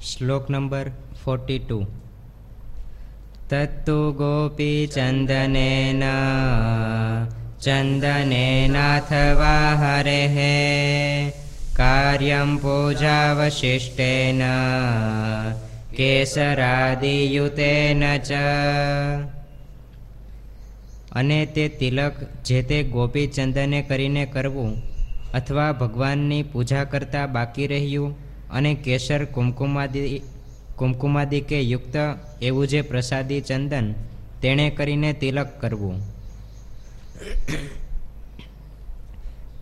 શ્લોક number forty two તત્તુ ગોપીચંદનેન ચંદનેનાથવા હરેः કાર્યમ પૂજાવશિષ્ટેન કેસરાદિયુતેન ચ અને તે તિલક જે તે ગોપીચંદને કરીને કરવું, અથવા ભગવાનની પૂજા કરતા બાકી રહ્યું અને કેસર કુમકુમાદી કુમકુમાદિ કે યુક્ત એવું જે પ્રસાદી ચંદન તેણે કરીને તિલક કરવું.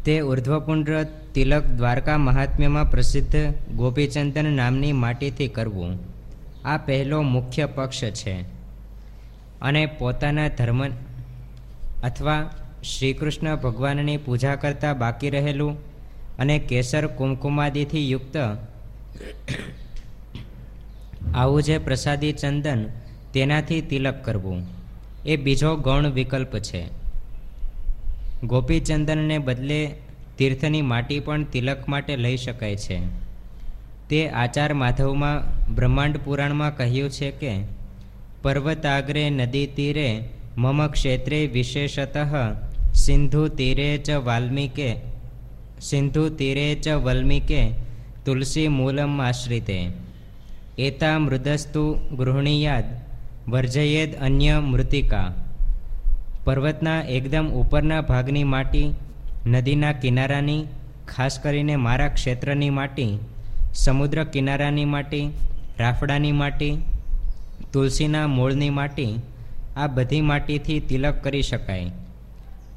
તે ઉર્ધ્વપુંડ્ર તિલક દ્વારકા મહાત્મ્યમાં પ્રસિદ્ધ ગોપીચંદન નામની માટીથી કરવું. આ પહેલો મુખ્ય પક્ષ છે અને પોતાના ધર્મ અથવા શ્રીકૃષ્ણ ભગવાનની પૂજા કરતાં બાકી રહેલું અને કેસર કુમકુમાદિથી યુક્ત આવું જે પ્રસાદી ચંદન, તેનાથી તિલક કરવું, એ બીજો ગૌણ વિકલ્પ છે. ગોપીચંદનને બદલે તીર્થની માટી પણ તિલક માટે લઈ શકાય છે. તે આચાર માધવમાં બ્રહ્માંડ પુરાણમાં કહ્યું છે કે, પર્વતાગ્રે નદી તીરે, મમ ક્ષેત્રે વિશેષતઃ, સિંધુ તીરે ચ વાલ્મીકે, સિંધુ તીરે ચ વલ્મીકે તુલસી મૂલમ આશ્રિતે. એતા મૃદસ્તુ ગૃહણીયાદ, વર્જયેદ અન્ય મૃતિકા. પર્વતના એકદમ ઉપરના ભાગની માટી, નદીના કિનારાની, ખાસ કરીને મારા ક્ષેત્રની માટી, સમુદ્ર કિનારાની માટી, રાફડાની માટી, તુલસીના મૂળની માટી, આ બધી માટીથી તિલક કરી શકાય.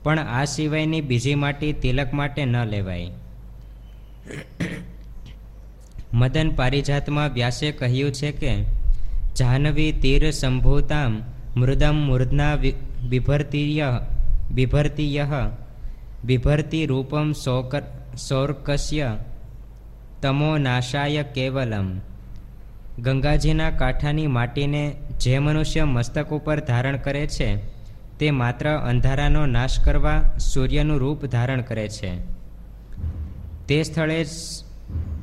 પણ આ સિવાયની બીજી માટી તિલક માટે ન લેવાય. મદન પારિજાતમાં વ્યાસે કહ્યું છે કે જાહ્નવી તીર સંભૂતામ મૃદમ મૂર્ધના બિભર્તિય બિભર્તિય બિભર્તિ રૂપમ સૌકર, સૌર્કસ્ય તમો નાશાય કેવલમ. ગંગાજીના કાંઠાની માટીને જે મનુષ્ય મસ્તક ઉપર ધારણ કરે છે, તે માત્ર અંધારાનો નાશ કરવા સૂર્યનું રૂપ ધારણ કરે છે. તે સ્થળે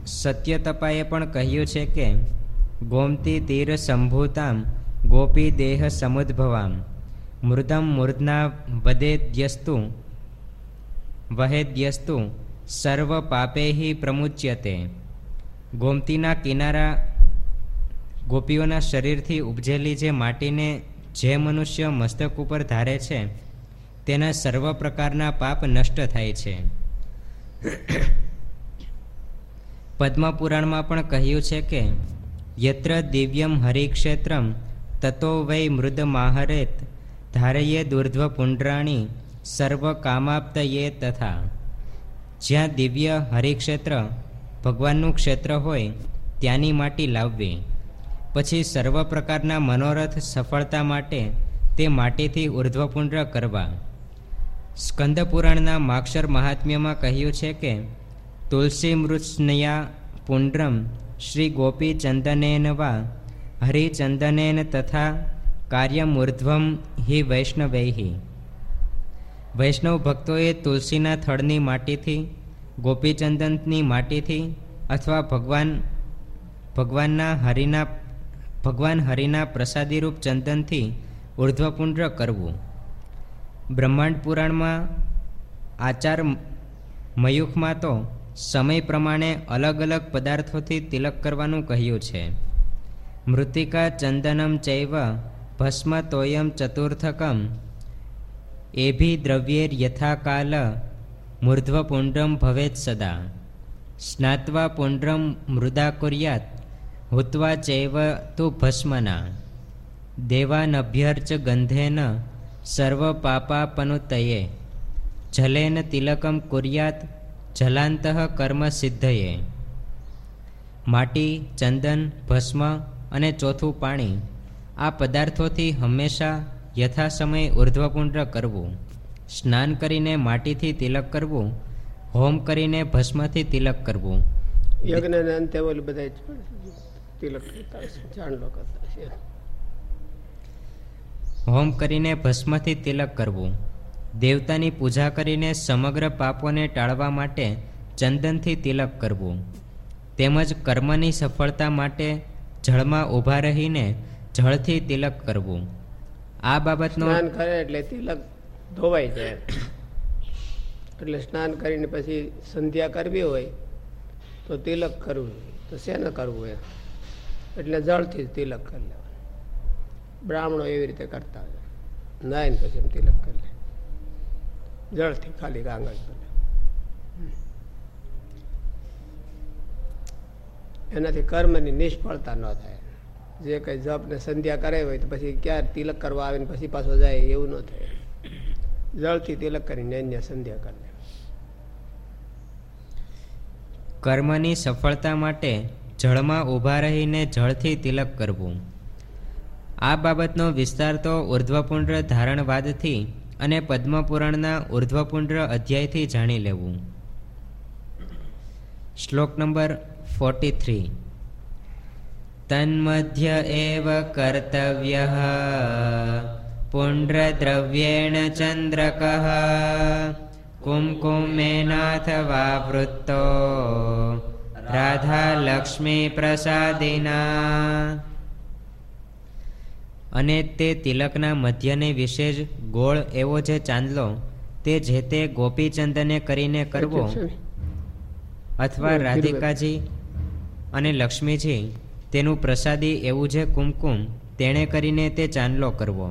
સત્યતપાએ પણ કહ્યું છે કે, ગોમતી તીર સંભૂતામ, ગોપી દેહ સમુદ્ભવામ. મૃદમ મૂર્ધના વદેદ્યસ્તુ, વહેદ્યસ્તુ, સર્વ પાપેહી પ્રમુચ્યતે. ગોમતીના કિનારા ગોપીઓના શરીરથી ઉપજેલી જે માટીને જે મનુષ્ય મસ્તક ઉપર ધારે છે, તેના સર્વ પ્રકારના પાપ નષ્ટ થાય છે. પદ્મપુરાણમાં પણ કહ્યું છે કે, યત્ર દિવ્યમ હરિક્ષેત્રમ, તતો વૈ મૃદ માહરેત, ધારયે દુર્ધ્વ પુંડ્રાણી સર્વ કામાપ્તયે તથા. જ્યાં દિવ્ય હરિક્ષેત્ર ભગવાનનું ક્ષેત્ર હોય, ત્યાંની માટી લાવવી. પછી સર્વ પ્રકારના મનોરથ સફળતા માટે તે માટીથી ઉર્ધ્વપુંડ્ર કરવા. સ્કંદપુરાણના માક્ષર મહાત્મ્યમાં કહ્યું છે કે તુલસી મૃત્સ્નયા પુંડ્રમ શ્રી ગોપી ચંદનેન વા હરિચંદનેન તથા કાર્યમૂર્ધ્વમ હિ વૈષ્ણવૈહી વૈષ્ણવ ભક્તોએ તુલસીના થળની માટીથી ગોપીચંદનની માટીથી અથવા ભગવાન ભગવાનના હરિના ભગવાન હરિના પ્રસાદીરૂપ ચંદનથી ઉર્ધ્વપુંડ્ર કરવું બ્રહ્માંડ પુરાણમાં આચાર મયુખમાં તો સમય પ્રમાણે અલગ અલગ પદાર્થોથી તિલક કરવાનું કહ્યું છે. મૃતિકા ચંદનમ ચૈવ ભસ્મ તોયમ ચતુર્થકમ. એભી દ્રવ્યેર યથાકાલ મૂર્ધ્વપુંડ્રમ ભવેત સદા. સ્નાત્વા પુંડ્રમ મૃદા કુર્યાત. હુત્વા ચૈવ તુ ભસ્મના. દેવાનભ્યર્ચ ગંધેન સર્વ પાપાપનુતયે. જલેન તિલકમ કુર્યાત જલાંત કર્મ સિદ્ધયે. માટી ચંદન ભસ્મ અને ચોથું પાણી આ પદાર્થોથી હંમેશા યથાસમય ઉર્ધ્વપુંડ્ર કરવું સ્નાન કરીને માટીથી તિલક કરવું હોમ કરીને ભસ્મથી તિલક કરવું. યજ્ઞ ને અંતે ઓલું બધા તિલક કરતા કરતા હોમ કરીને ભસ્મથી તિલક કરવું. દેવતાની પૂજા કરીને સમગ્ર પાપોને ટાળવા માટે ચંદનથી તિલક કરવું. તેમજ કર્મની સફળતા માટે જળમાં ઊભા રહીને જળથી તિલક કરવું. આ બાબતનો સ્નાન કરે એટલે તિલક ધોવાઈ જાય. એટલે સ્નાન કરીને પછી સંધ્યા કરવી હોય તો તિલક કરવું તો શેને કરવું એ એટલે જળથી તિલક કરી લેવાનું. બ્રાહ્મણો એવી રીતે કરતા હોય. નાઈને પછી એમ તિલક કરી લે. જળથી ખાલી કાંગળ એનાથી કર્મની નિષ્ફળતા ન થાય. જે કંઈ જપ ને સંધ્યા કરે હોય તો પછી ક્યારે તિલક કરવા આવે ને પછી પાછો જાય એવું ન થાય. જળથી તિલક કરીને અન્ય સંધ્યા કરે કર્મની સફળતા માટે જળમાં ઊભા રહીને જળથી તિલક કરવું. આ બાબતનો વિસ્તાર તો ઉર્ધ્વપુંડ્ર ધારણવાદથી અને પદ્મપુરાણના ઉર્ધ્વપુંડ્ર અધ્યાયથી જાણી લેવું. શ્લોક નંબર ફોર્ટી થ્રી તન્મધ્ય એવ કર્તવ્ય પુંડ્રદ્રવ્યેણ ચંદ્રક કુમકુમેનાથવા વૃત્તો રાધા લક્ષ્મી પ્રસાદિના અને તે તિલકના મધ્યને વિશે જ ગોળ એવો જે ચાંદલો તે જે તે ગોપીચંદને કરીને કરવો. અથવા રાધિકાજી અને લક્ષ્મીજી તેનું પ્રસાદી એવું જે કુમકુમ તેણે કરીને તે ચાંદલો કરવો.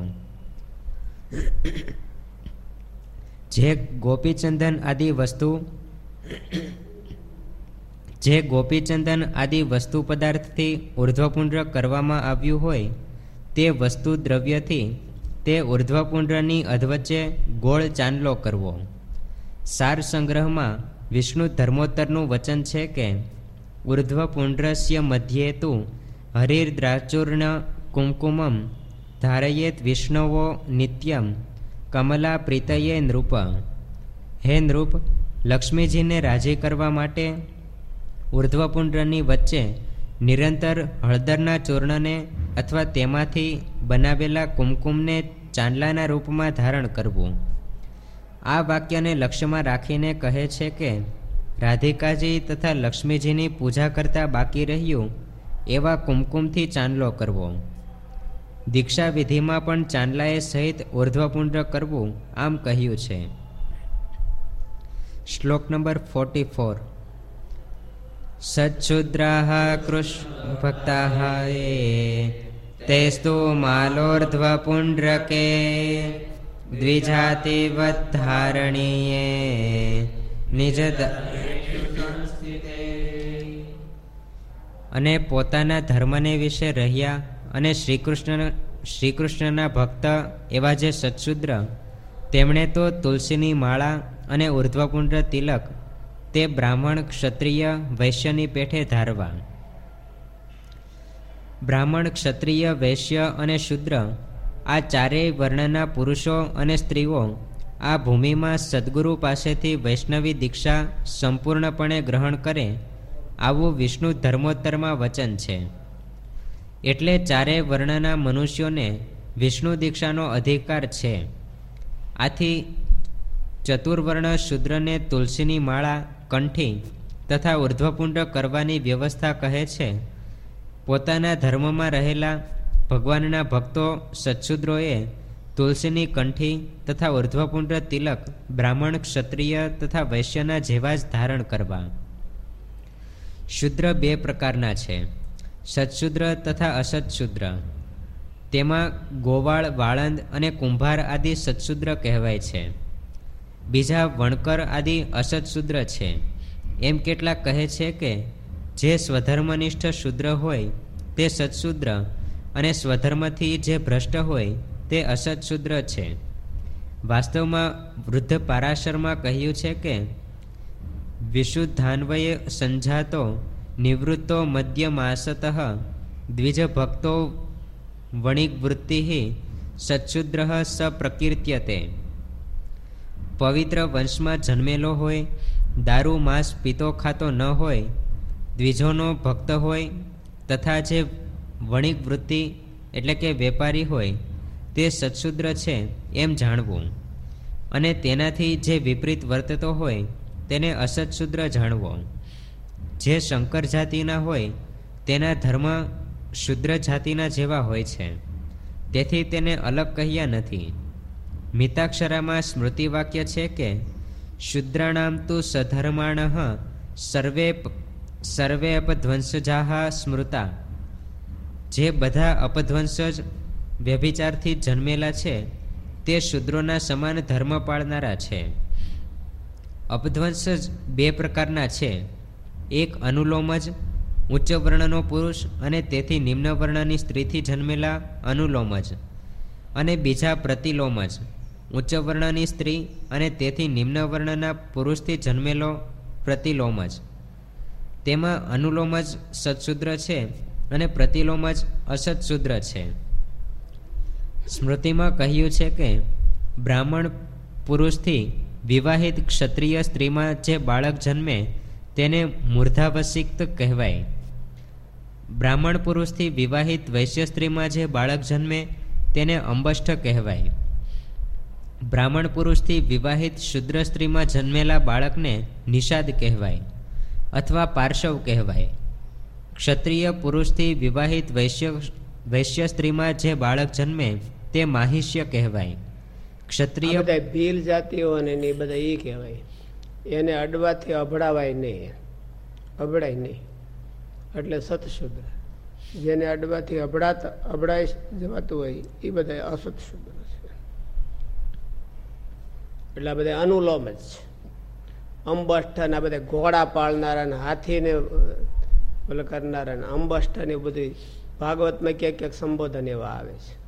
જે ગોપીચંદન આદિ વસ્તુ જે ગોપીચંદન આદિ વસ્તુ પદાર્થથી ઉર્ધ્વપુંડ્ર કરવામાં આવ્યું હોય તે વસ્તુ દ્રવ્યથી તે ઉર્ધ્વપુંડ્રની અધવચ્ચે ગોળ ચાંદલો કરવો. સાર સંગ્રહમાં વિષ્ણુ ધર્મોત્તરનું વચન છે કે ઉર્ધ્વપુંડ્રસ્ય મધ્યે તુ હરિર્દ્રાચૂર્ણ કુમકુમમ ધારયેત વિષ્ણવો નિત્યમ કમલા પ્રીતયે નૃપ. હે નૃપ, લક્ષ્મીજીને રાજી કરવા માટે ઉર્ધ્વપુંડ્રની વચ્ચે નિરંતર હળદરના ચૂર્ણને અથવા તેમાંથી બનાવેલા કુમકુમને ચાંદલાના રૂપમાં ધારણ કરવું. આ વાક્યને લક્ષ્યમાં રાખીને કહે છે કે, રાધિકાજી તથા લક્ષ્મીજીની પૂજા કરતા બાકી રહ્યું, એવા કુમકુમથી ચાંદલો કરવો. દીક્ષા વિધિમાં પણ ચાંદલાએ સહિત ઉર્ધ્વપુંડ કરવું આમ કહ્યું છે. શ્લોક નંબર ફોર્ટી ફોર. સચ્છુદ્રાહ કૃષ્ણ ભક્તા તેસ્તુ માલોર્ધ્વપુંડ્રકે દ્વિજાતિવદ્ધારણીયે નિજ અને પોતાના ધર્મને વિશે રહ્યા અને શ્રીકૃષ્ણ શ્રીકૃષ્ણના ભક્ત એવા જે સત્શુદ્ર તેમણે તો તુલસીની માળા અને ઉર્ધ્વપુંડ્ર તિલક, તે બ્રાહ્મણ ક્ષત્રિય વૈશ્યની પેઠે ધારવા. બ્રાહ્મણ, ક્ષત્રિય, વૈશ્ય અને શુદ્ર, આ ચારેય વર્ણના પુરુષો અને સ્ત્રીઓ આ ભૂમિમાં સદગુરુ પાસેથી વૈષ્ણવી દીક્ષા સંપૂર્ણપણે ગ્રહણ કરે આવું વિષ્ણુ ધર્મોત્તરમાં વચન છે. એટલે ચારેય વર્ણના મનુષ્યોને વિષ્ણુ દીક્ષાનો અધિકાર છે. આથી ચતુર્વર્ણ શુદ્રને તુલસીની માળા, કંઠી તથા ઉર્ધ્વપુંડ કરવાની વ્યવસ્થા કહે છે પોતાના ધર્મમાં રહેલા ભગવાનના ભક્તો સત્શુદ્રોએ તુલસીની કંઠી તથા ઉર્ધ્વપુંડ્ર તિલક બ્રાહ્મણ ક્ષત્રિય તથા વૈશ્યના જેવા જ ધારણ કરવા. શુદ્ર બે પ્રકારના છે. સત્શુદ્ર તથા અસત્શુદ્ર તેમાં ગોવાળ, વાળંદ અને કુંભાર આદિ સત્શુદ્ર કહેવાય છે. બીજા વણકર આદિ અસત્શુદ્ર છે. એમ કેટલાક કહે છે કે જે સ્વધર્મનિષ્ઠ શુદ્ર હોય, તે સત્શુદ્ર અને સ્વધર્મથી જે ભ્રષ્ટ હોય, તે અસત્શુદ્ર છે. વાસ્તવમાં વૃદ્ધ પારાશરમાં કહ્યું છે કે, વિશુદ્ધાન્વયે સંજાતો નિવૃત્તો મધ્યમાસત દ્વિજભક્તો વણિકવૃત્તિ સચ્છુદ્ર સ પ્રકીર્ત્યતે પવિત્ર વંશમાં જન્મેલો હોય, દારૂ, માંસ પીતો ખાતો ન હોય દ્વિજોનો ભક્ત હોય તથા જે વણિક વૃત્તિ એટલે કે વેપારી હોય તે સત્શુદ્ર છે એમ જાણવું. અને તેનાથી જે વિપરીત વર્તતો હોય તેને અસત્શુદ્ર જાણવો. જે શંકર જાતિના હોય તેના ધર્મ શુદ્ર જાતિના જેવા હોય છે. તેથી તેને અલગ કહ્યા નથી. મિતાક્ષરામાં સ્મૃતિ વાક્ય છે કે, શુદ્રાણામ તું સધર્માણ સર્વે સર્વે અપધ્વંસજાહ સ્મૃતા. જે બધા અપધ્વંસજ વ્યભિચારથી જન્મેલા છે, તે શુદ્રોના સમાન ધર્મ પાળનારા છે. અપધ્વંસજ બે પ્રકારના છે. એક અનુલોમજ ઉચ્ચ વર્ણનો પુરુષ અને તેથી નિમ્ન વર્ણની સ્ત્રીથી જન્મેલા અનુલોમજ અને બીજા પ્રતિલોમજ ઉચ્ચ વર્ણની સ્ત્રી અને તેથી નિમ્ન વર્ણના પુરુષથી જન્મેલો પ્રતિલોમજ તેમાં અનુલોમ જ સત્શુદ્ર છે અને પ્રતિલોમ જ અસત્શુદ્ર છે. સ્મૃતિમાં કહ્યું છે કે, બ્રાહ્મણ પુરુષથી વિવાહિત ક્ષત્રિય સ્ત્રીમાં જે બાળક જન્મે તેને મૂર્ધાવસિક્ત કહેવાય. બ્રાહ્મણ પુરુષથી વિવાહિત વૈશ્ય સ્ત્રીમાં જે બાળક જન્મે તેને અંબષ્ઠ કહેવાય. બ્રાહ્મણ પુરુષથી વિવાહિત શુદ્ર સ્ત્રીમાં જન્મેલા બાળકને નિષાદ કહેવાય. અથવા પાર્શવ કહેવાય. ક્ષત્રિય પુરુષથી વિવાહિત વૈશ્ય વૈશ્ય સ્ત્રીમાં જે બાળક જન્મે, તે માહિષ્ય કહેવાય. ક્ષત્રિય બધા ભીલ જાતિઓ અને એ બધા એ કહેવાય. એને અડવાથી અભડાવાય નહીં. અભડાય નહીં. એટલે સતશુદ્ર. જેને અડવાથી અભડાતા અભડાઈ જવાતું હોય એ બધા અસતશુદ્ર છે. એટલે બધા અનુલોમ જ છે. અંબષ્ઠ બધા ઘોડા પાળનારા હાથીને ઓલ કરનારા ને બધું ભાગવતમાં ક્યાંક ક્યાંક સંબોધન એવા આવે છે.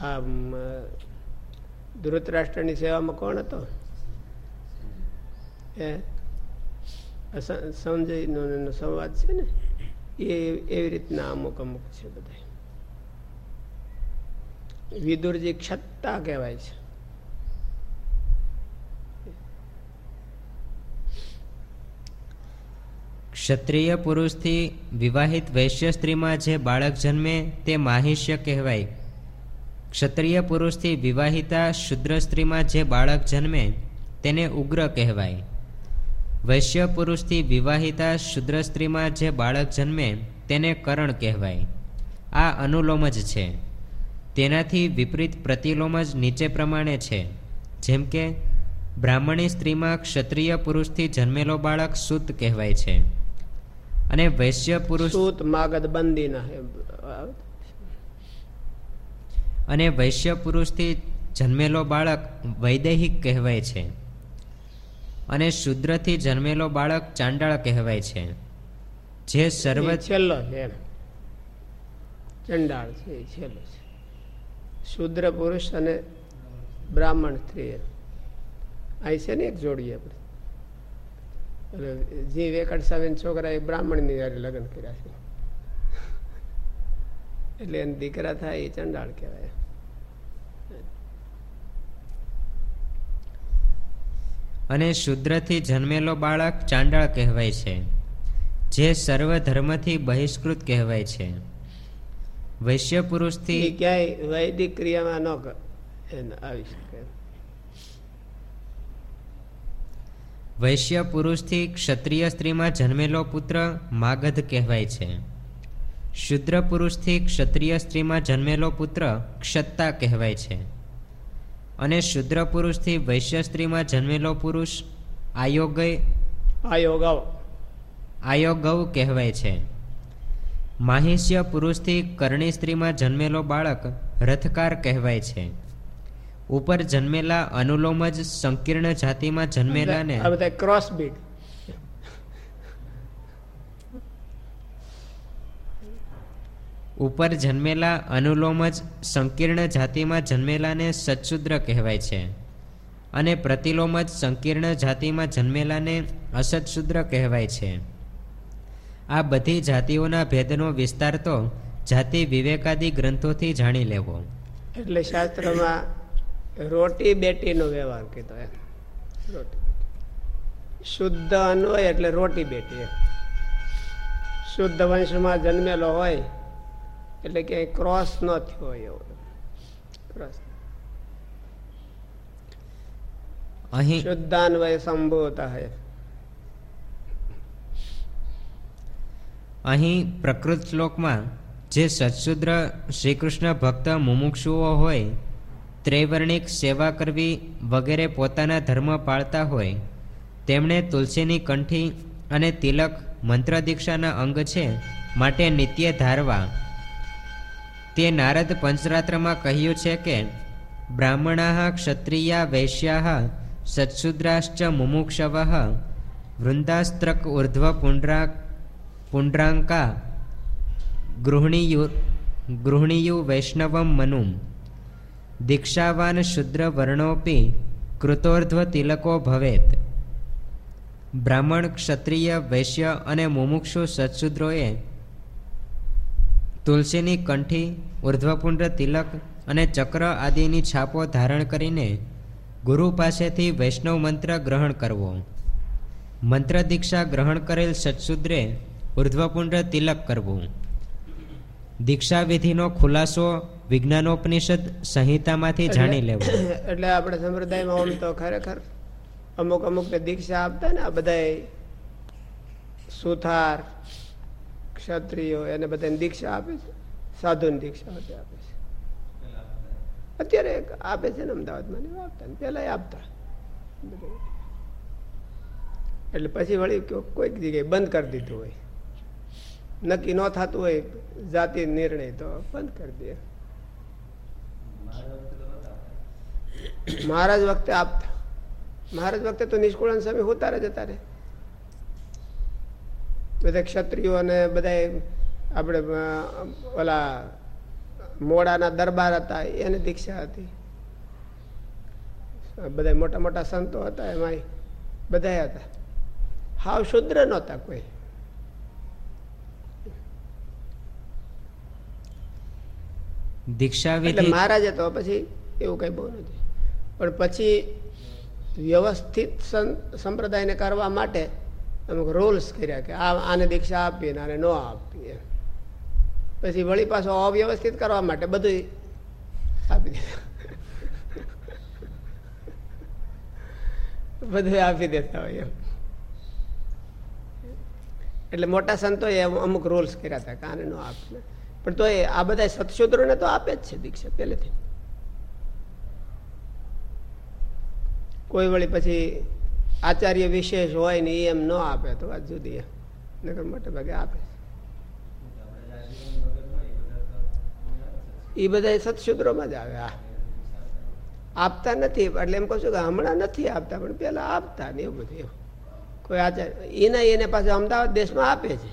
આ ધૃતરાષ્ટ્રની સેવામાં કોણ હતો? એ સંજયનો સંવાદ છે ને? એ એવી રીતના અમુક અમુક છે બધા વિદુરજી ક્ષત્તા કહેવાય છે. ક્ષત્રિય પુરુષથી વિવાહિત વૈશ્ય સ્ત્રીમાં જે બાળક જન્મે તે માહિષ્ય કહેવાય. ક્ષત્રિય પુરુષથી વિવાહિતા શુદ્ર સ્ત્રીમાં જે બાળક જન્મે તેને ઉગ્ર કહેવાય. વૈશ્ય પુરુષથી વિવાહિતા શુદ્ર સ્ત્રીમાં જે બાળક જન્મે તેને કરણ કહેવાય. આ અનુલોમ જ છે. તેનાથી વિપરીત પ્રતિલોમ જ નીચે પ્રમાણે છે. જેમ કે, બ્રાહ્મણી સ્ત્રીમાં ક્ષત્રિય પુરુષથી જન્મેલો બાળક શુદ્ધ કહેવાય છે. અને વૈશ્ય પુરુષ સૂત માગદ બંદીના અને વૈશ્ય પુરુષથી જન્મેલો બાળક વૈદેહિક કહેવાય છે. અને શુદ્રથી જન્મેલો બાળક ચાંડાળ કહેવાય છે. જે સર્વ છેલ્લો છે ચંડાળ છે છેલ્લો છે. શુદ્ર પુરુષ અને બ્રાહ્મણ સ્ત્રી અહીં છે ને એક જોડીએ આપણે. એટલે જે વેકટ સાહેબ છોકરા એ બ્રાહ્મણની જયારે લગ્ન કર્યા છે. એટલે એને દીકરા થાય એ ચંડાળ કહેવાય. અને શુદ્રથી જન્મેલો બાળક ચાંડાળ કહેવાય છે જે સર્વ ધર્મથી બહિષ્કૃત કહેવાય છે. વૈશ્ય પુરુષથી ક્યાંય વૈદિક ક્રિયામાં ન આવી શકે. વૈશ્ય પુરુષથી ક્ષત્રિય સ્ત્રીમાં જન્મેલો પુત્ર માગધ કહેવાય છે. શુદ્ર પુરુષથી ક્ષત્રિય સ્ત્રીમાં જન્મેલો પુત્ર ક્ષત્તા કહેવાય છે. અને શુદ્ર પુરુષથી વૈશ્ય સ્ત્રીમાં જન્મેલો પુરુષ આયોગય આયોગવ. આયોગવ કહેવાય છે. માહિષ્ય પુરુષથી કરણી સ્ત્રીમાં જન્મેલો બાળક રથકાર કહેવાય છે. ઉપર જન્મેલા અનુલોમ જ સંકીર્ણ જાતિમાં જન્મેલા ને બધા ક્રોસ બીડ ઉપર જન્મેલા અનુલોમ જ સંકીર્ણ જાતિમાં જન્મેલાને સચ્શુદ્ર કહેવાય છે અને પ્રતિલોમ જ સંકીર્ણ જાતિમાં જન્મેલાને અસત્શુદ્ર કહેવાય છે. આ બધી જાતિઓના ભેદનો વિસ્તાર તો જાતિ વિવેકાદી ગ્રંથોથી જાણી લેવો. એટલે શાસ્ત્રમાં રોટી બેટીનો વ્યવહાર કીધો એમ. રોટી શુદ્ધ અન્વય એટલે રોટી બેટી શુદ્ધ વંશમાં જન્મેલો હોય એટલે ક્યાંય ક્રોસ ન થયો હોય એવો. ક્રોસ. અહીં શુદ્ધાન્વય સંભૂત અહીં પ્રકૃત શ્લોકમાં જે સત્સુદ્ર શ્રીકૃષ્ણ ભક્ત મુમુક્ષુઓ હોય ત્રૈવર્ણિક સેવા કરવી વગેરે પોતાના ધર્મ પાળતા હોય, તેમણે તુલસીની કંઠી અને તિલક મંત્ર દીક્ષાના અંગ છે માટે નિત્ય ધારવા. તે નારદ પંચરાત્રમાં કહ્યું છે કે, બ્રાહ્મણા ક્ષત્રિયા વૈશ્યા સત્શુદ્રાશ્ચ મુમુક્ષવ વૃંદાસ્ત્રક ઉર્ધ્વ પુંડ્રા પુંડ્રાંકા ગૃહિણીયુ ગૃહિણીયુ વૈષ્ણવમ મનુમ. દીક્ષાવાન શુદ્ર વર્ણોપી કૃતોર્ધ્વ તિલકો ભવેત. બ્રાહ્મણ ક્ષત્રિય, વૈશ્ય અને મુમુક્ષુ સત્શુદ્રોએ તુલસીની કંઠી, ઉર્ધ્વપુંડ તિલક અને ચક્ર આદિની છાપો ધારણ કરીને ગુરુ પાસેથી વૈષ્ણવ મંત્ર ગ્રહણ કરવો. મંત્ર દીક્ષા ગ્રહણ કરેલ સત્શુદ્રે ઉર્ધ્વપુંડ તિલક કરવું. દીક્ષાવિધિનો ખુલાસો વિજ્ઞાનોપનિષદ સંહિતામાંથી જાણી લેવું. એટલે આપણે સંપ્રદાયમાં આમ તો ખરેખર અમુક અમુક દીક્ષા આપતા ને આ બધા સુથાર ક્ષત્રિયો એને બધાને દીક્ષા આપે છે. સાધુની દીક્ષા આપે છે. અત્યારે આપે છે ને અમદાવાદમાં ને આપતા પેલા આપતા. એટલે પછી વળી કોઈક જગ્યાએ બંધ કરી દીધું હોય. નક્કી ન થતું હોય જાતિ નિર્ણય તો બંધ કરી દે. મહારાજ વખતે આપતા મહારાજ વખતે તો નિષ્કુળાન સ્વામી હોતા જતા રે બધા ક્ષત્રિયો અને બધા આપણે ઓલા મોડાના દરબાર હતા એને દીક્ષા હતી બધા મોટા મોટા સંતો હતા એમાં બધા હતા હાવ શુદ્ર નહોતા કોઈ દીક્ષા એટલે મહારાજે તો પછી એવું કઈ બહુ નથી. પણ પછી વ્યવસ્થિત સંપ્રદાયને કરવા માટે અમુક રોલ્સ કર્યા કે આ, આને દીક્ષા આપીએ આને ન આપીએ. પછી વળી પાછો અવ્યવસ્થિત કરવા માટે બધું આપી દીધું. બધું આપી દેતા હોય એમ. એટલે મોટા સંતોએ અમુક રોલ્સ કર્યા હતા કે આને ન આપે પણ તો એ આ બધા સત્શુદ્રોને તો આપે જ છે દીક્ષા પહેલેથી. કોઈ વળી પછી આચાર્ય વિશેષ હોય ને એમ ન આપે તો વાત જુદી નગર મોટે ભાગે આપે એ બધા સત્શુદ્રોમાં જ આવે આ આપતા નથી, એટલે એમ કહું છું કે હમણાં નથી આપતા, પણ પેલા આપતા ને એવું બધું એવું કોઈ આચાર્ય એના એને પાછું અમદાવાદ દેશમાં આપે છે.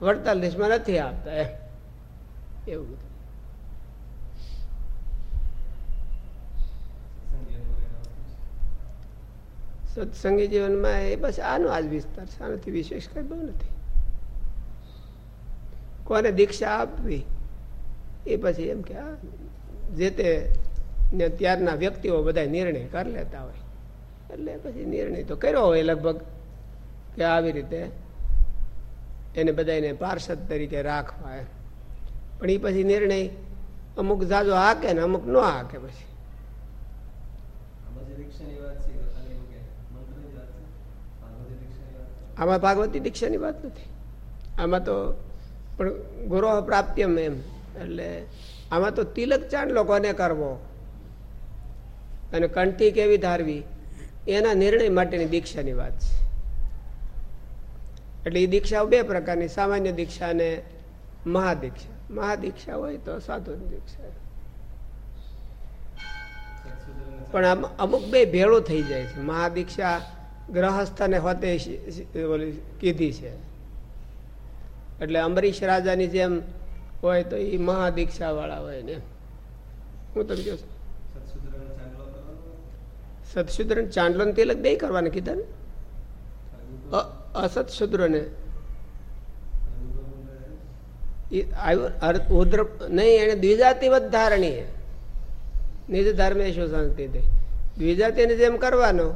વડતાલ દેશમાં નથી આપતા એમ. એવું બધું. સત્સંગી જીવનમાં એ બસ આનો આજ વિસ્તાર છે, આનાથી વિશેષ કઈ બહુ નથી. કોને દીક્ષા આપવી, એ પછી એમ કે આ જે તે ને ત્યારના વ્યક્તિઓ બધા નિર્ણય કરી લેતા હોય. એટલે પછી નિર્ણય તો કર્યો હોય લગભગ, કે આવી રીતે એને બધાને પાર્ષદ તરીકે રાખવા એમ. પણ એ પછી નિર્ણય અમુક જાજો હાકે ને અમુક ન હાકે પછી. આમાં ભાગવતી દીક્ષાની વાત નથી. આમાં તો પણ ગુરોહ પ્રાપ્યમ એમ. એટલે આમાં તો તિલક ચાંદ લોકોને કરવો? અને કંઠી કેવી ધારવી? એના નિર્ણય માટેની દીક્ષાની વાત છે. એટલે એ દીક્ષાઓ બે પ્રકારની, સામાન્ય દીક્ષા અને મહાદીક્ષા. મહાદીક્ષા હોય તો સાધુની દીક્ષા. પણ અમુક બે ભેળું થઈ જાય છે. મહાદીક્ષા ગ્રહસ્થને હોતે કીધી છે. એટલે અંબરીશ રાજાની જેમ હોય તો એ મહાદીક્ષા વાળા હોય ને હું તમને કહું છું. સત્શુદ્ર ચાંદલો તિલક બે કરવાને કીધા ને? અસત્શુદ્રને ઉદ્ર નહીં, એને દ્વિજાતિવત ધારણી નિજ ધર્મે શું શાંતિ દ્વિજાતિને જેમ કરવાનો,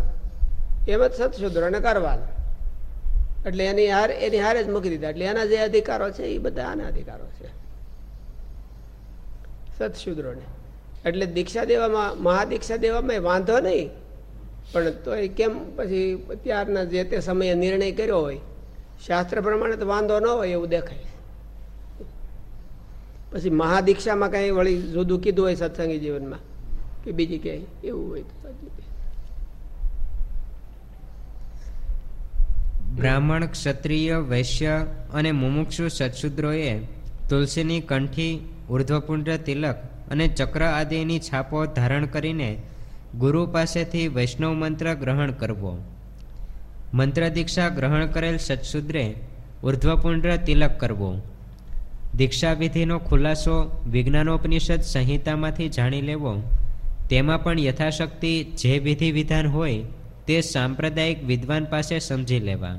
એમ જ સત્શુદ્રને કરવાનો. એટલે એની હાર, એની હારે જ મૂકી દીધા. એટલે એના જે અધિકારો છે, એ બધા આના અધિકારો છે. સત્શુદ્રોને એટલે દીક્ષા દેવામાં, મહાદીક્ષા દેવામાં વાંધો નહીં. પણ તો એ કેમ પછી ત્યારના જે તે સમયે નિર્ણય કર્યો હોય, શાસ્ત્ર પ્રમાણે તો વાંધો ન હોય એવું દેખાય. પછી મહાદીક્ષામાં કઈ વળી જુદું કીધું હોય સત્સંગી જીવનમાં કે બીજી ક્યાંય? એવું હોય બ્રાહ્મણ, ક્ષત્રિય, વૈશ્ય અને મુમુક્ષુ સત્શુદ્રોએ તુલસીની કંઠી, ઉર્ધ્વપુંડ તિલક અને ચક્ર આદિની છાપો ધારણ કરીને ગુરુ પાસેથી વૈષ્ણવ મંત્ર ગ્રહણ કરવો. મંત્ર દીક્ષા ગ્રહણ કરેલ સત્શુદ્રે ઉર્ધ્વપુંડ તિલક કરવો. દીક્ષાવિધિનો ખુલાસો, વિજ્ઞાનોપનિષદ સંહિતામાંથી જાણી લેવો, તેમાં પણ યથાશક્તિ જે વિધિ વિધાન હોય, તે સાંપ્રદાયિક વિદ્વાન પાસે સમજી લેવા.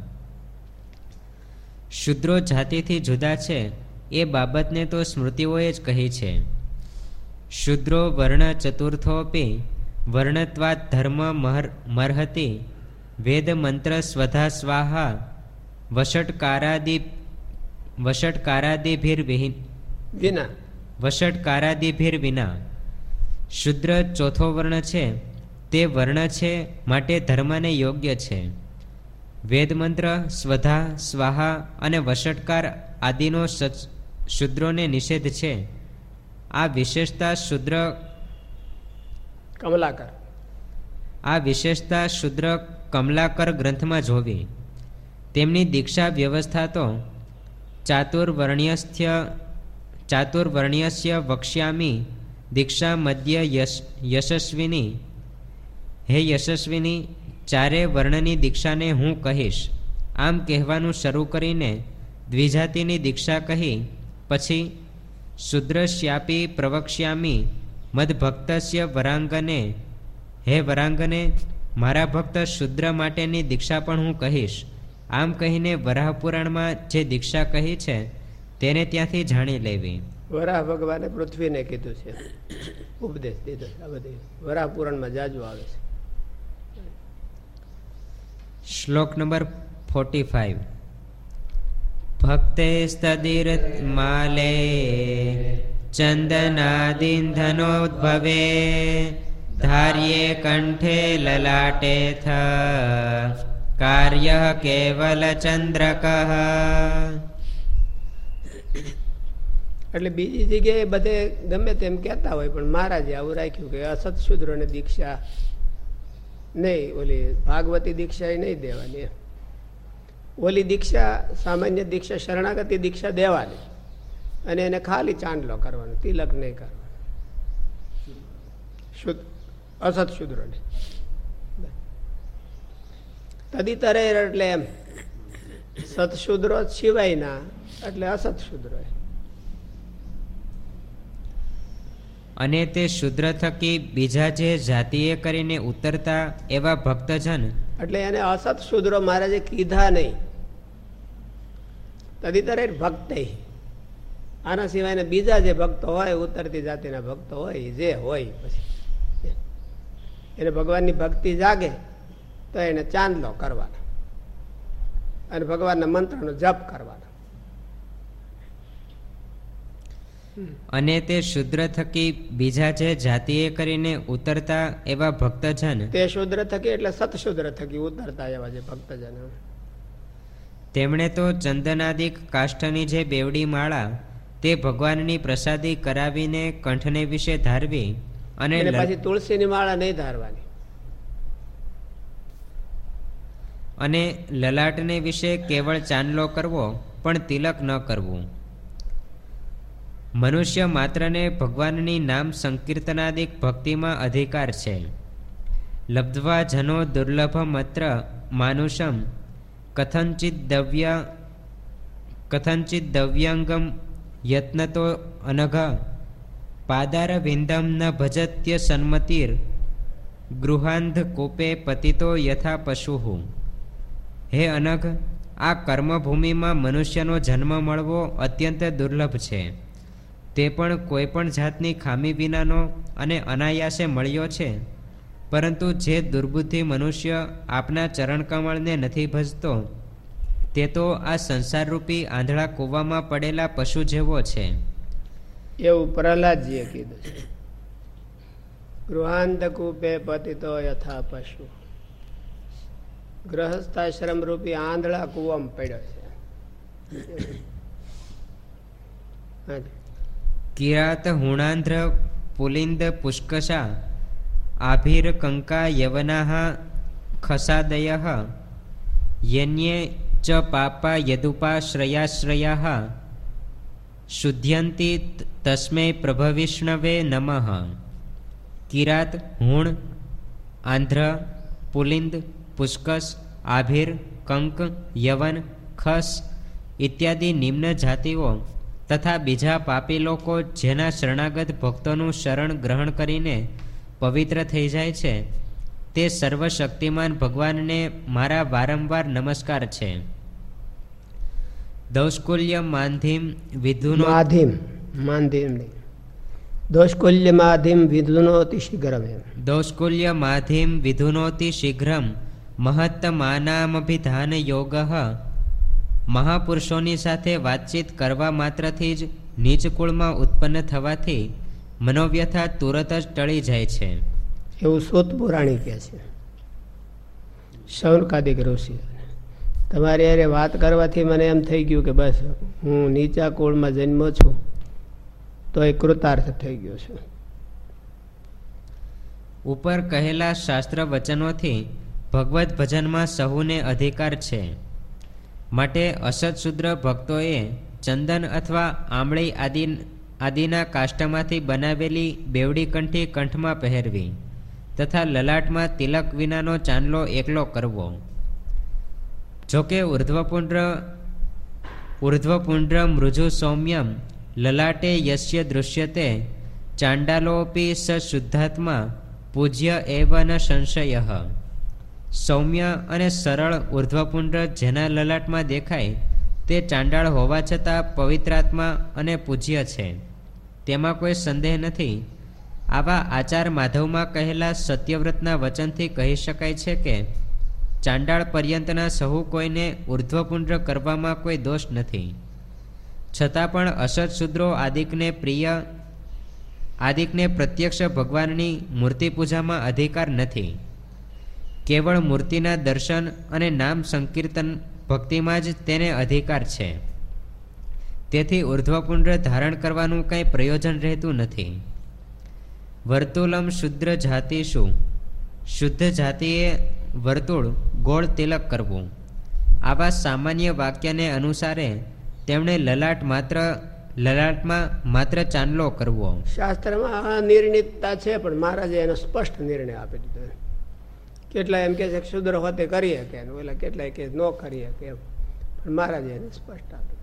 શુદ્રો જાતિથી જુદા છે, એ બાબતને તો સ્મૃતિઓએ જ કહી છે. શુદ્રો વર્ણ ચતુર્થોપી, વર્ણત્વાદ ધર્મ મરહતી, વેદ મંત્ર સ્વધા સ્વાહા વષટકારાદિ વષટકારાદિભીર વિના. વસટ વષટકારાદિભીર વિના. શુદ્ર ચોથો વર્ણ છે તે વર્ણ છે માટે ધર્મને યોગ્ય છે. વેદ મંત્ર સ્વધા સ્વાહા અને વસટકાર આદિનો શુદ્રોને નિષેધ છે. આ વિશેષતા શુદ્ર કમલાકર. આ વિશેષતા શુદ્ર કમલાકર ગ્રંથમાં જોવી. તેમની દીક્ષા વ્યવસ્થા તો ચાતુર્વર્ણ્યસ્થ્ય ચાતુર્વર્ણ્યસ્ય વક્ષ્યામી દીક્ષા મધ્ય યશસ્વીની હે યશસ્વીની ચારે વર્ણની દીક્ષાને હું કહીશ આમ કહેવાનું શરૂ કરીને દ્વિજાતિની દીક્ષા કહી પછી શુદ્રશ્યાપી પ્રવક્ષ્યામી મદભક્તસ્ય વરાંગને હે વરાંગને મારા ભક્ત શુદ્ર માટેની દીક્ષા પણ હું કહીશ આમ કહીને વરાહ પુરાણમાં જે દીક્ષા કહી છે તેને ત્યાંથી જાણી લેવી. વરાહ ભગવાને પૃથ્વીને કીધું છે. ઉપદેશ દીધો આ બધી. વરાહ પુરાણમાં જાજુ આવે છે. શ્લોક નંબર ફોર્ટી ફાઈવ ભક્તે માલે ચંદનાદિંધનોદ્ભવે ધાર્યે કંઠે લલાટે કાર્ય કેવલ ચંદ્રક એટલે બીજી જગ્યાએ બધે ગમે તેમ કહેતા હોય, પણ મહારાજે આવું રાખ્યું કે અસત શુદ્રોને દીક્ષા નહીં, ઓલી ભાગવતી દીક્ષા એ નહીં દેવાની. ઓલી દીક્ષા, સામાન્ય દીક્ષા, શરણાગતિ દીક્ષા દેવાની. અને એને ખાલી ચાંદલો કરવાનો, તિલક નહીં કરવાનો. શુદ્ધ અસત શુદ્રોને તદિતરે એટલે એમ સતશુદ્રો સિવાયના એટલે અસતશુદ્રો અને તે શુદ્ર થકી બીજા જે જાતિએ કરીને ઉતરતા એવા ભક્તજન? એટલે એને અસત શુદ્રો મહારાજે કીધા નહીં. તદિતરેર ભક્ત આના સિવાયના બીજા જે ભક્તો હોય ઉતરતી જાતિના ભક્તો હોય જે હોય પછી. એને ભગવાનની ભક્તિ જાગે. તો એને ચાંદલો કરવાનો. અને ભગવાનના મંત્રનો જપ કરવાનો. અને તે શુદ્ર થકી બીજા જે જાતિએ કરીને ઉતરતા એવા ભક્તજન? તે શુદ્ર થકી એટલે સતશુદ્ર થકી ઉતરતા એવા જે ભક્તજન. તેમણે તો ચંદનાદિક કાષ્ઠની જે બેવડી માળા તે ભગવાનની પ્રસાદી કરાવીને કંઠને વિશે ધારવી અને પછી તુલસીની માળા નહીં ધારવાની. અને લલાટને વિશે કેવળ ચાંદલો કરવો પણ તિલક ન કરવું. મનુષ્ય માત્રને ભગવાનની નામ સંકીર્તનાદિક ભક્તિમાં અધિકાર છે. લબ્ધવા જનો દુર્લભ મત્ર માનુષમ કથંચિત દવ્ય કથંચિત દવ્યંગમ યત્નતો અનઘ પાદાર વિંદમ ન ભજત્ય સન્મતિર ગૃહાંધ કોપે પતિતો યથા પશુ. હે અનઘ આ કર્મભૂમિમાં મનુષ્યનો જન્મ મળવો અત્યંત દુર્લભ છે. તે પણ કોઈ પણ જાતની ખામી વિનાનો અને અનાયાસે મળ્યો છે. પરંતુ જે દુર્બુદ્ધિ મનુષ્ય આપના ચરણકમળને નથી ભજતો, તે તો આ સંસારરૂપી આંધળા કૂવામાં પડેલા પશુ જેવો છે. એવું પ્રહલાદજીએ કીધું. છે ગૃહાંત કૂપે પતિતો યથા પશુ. ગ્રહસ્થાશ્રમ રૂપી આંધળા કુવામાં પડ્યો છે. કિરાત હુણાંધ્ર પુલિંદ પુષ્કશા આભીરકંકા યવનાः ખસાદય યન્યે ચ પાપા યદુપાશ્રયાશ્રયાः શુદ્ધ્યંતિ તસ્મે પ્રભવિષ્ણવે નમઃ કિરાત હુણ આંધ્ર પુલિંદ પુષ્કસ આભીર કંક યવન ખસ ઇત્યાદિ નિમ્ન જાતિઓ તથા બીજા પાપી લોકો જેના શરણાગત ભક્તોનું શરણ ગ્રહણ કરીને પવિત્ર થઈ જાય છે તે સર્વશક્તિમાન ભગવાનને મારા વારંવાર નમસ્કાર છે. દૌષ્કુલ્ય માંધીમ વિધુનો માધીમ માંધીમ દોષકુલ્ય માધીમ વિધુનોતિ શીઘ્રમ દૌષ્કુલ્ય માધીમ વિધુનોતિ શીઘ્રમ મહત્તમાનામભિધાન યોગ મહાપુરુષોની સાથે વાતચીત કરવા માત્રથી જ નીચ કુળમાં ઉત્પન્ન થવાથી મનોવ્યથા તુરત જ ટળી જાય છે. એવું સોત પુરાણી કહે છે. શૌનકાદિક ઋષિ તમારી અરે વાત કરવાથી મને એમ થઈ ગયું કે બસ હું નીચા કુળમાં જન્મો છું તો એ કૃતાર્થ થઈ ગયો છું. ઉપર કહેલા શાસ્ત્ર વચનોથી ભગવત ભજનમાં સહુને અધિકાર છે. માટે અસતશુદ્ર ભક્તોએ ચંદન અથવા આમળી આદિ આદિના કાષ્ટમાંથી બનાવેલી બેવડી કંઠી કંઠમાં પહેરવી તથા લલાટમાં તિલક વિનાનો ચાંદલો એકલો કરવો. જોકે ઉર્ધ્વપુંડ્ર ઉર્ધ્વપુંડ્ર મૃજુ સૌમ્યમ લલાટે યસ્ય દૃશ્યતે ચાંડાલોપી સ શુદ્ધાત્મા પૂજ્ય એવ ન સંશય. સૌમ્ય અને સરળ ઉર્ધ્વપુંડ જેના લલાટમાં દેખાય તે ચાંડાળ હોવા છતાં પવિત્રાત્મા અને પૂજ્ય છે. તેમાં કોઈ સંદેહ નથી. આવા આચાર માધવમાં કહેલા સત્યવ્રતના વચનથી કહી શકાય છે કે, ચાંડાળ પર્યંતના સહુ કોઈને ઉર્ધ્વપુંડ્ર કરવામાં કોઈ દોષ નથી. છતાં પણ અસત શુદ્રો આદિકને પ્રિય, આદિકને પ્રત્યક્ષ ભગવાનની મૂર્તિ પૂજામાં અધિકાર નથી. કેવળ મૂર્તિના દર્શન અને નામ સંકીર્તન ભક્તિમાં જ તેને અધિકાર છે. તેથી ઉર્ધ્વપુંડ્ર ધારણ કરવાનું કંઈ પ્રયોજન રહેતું નથી. વર્તુલમ શુદ્ર જાતિશું શુદ્ધ જાતિએ વર્તુળ, ગોળ તિલક કરવું. આવા સામાન્ય વાક્યને અનુસારે તેમણે લલાટ માત્ર, લલાટમાં માત્ર ચાંદલો કરવો. શાસ્ત્રમાં નિર્ણિતતા છે, પણ મહારાજે એનો સ્પષ્ટ નિર્ણય આપી દીધો કેટલા એમ કે છે શુદ્ર હોતે કરી શકે એટલે કેટલાય કે ન કરી શકે એમ. પણ મહારાજે એને સ્પષ્ટ આપ્યું.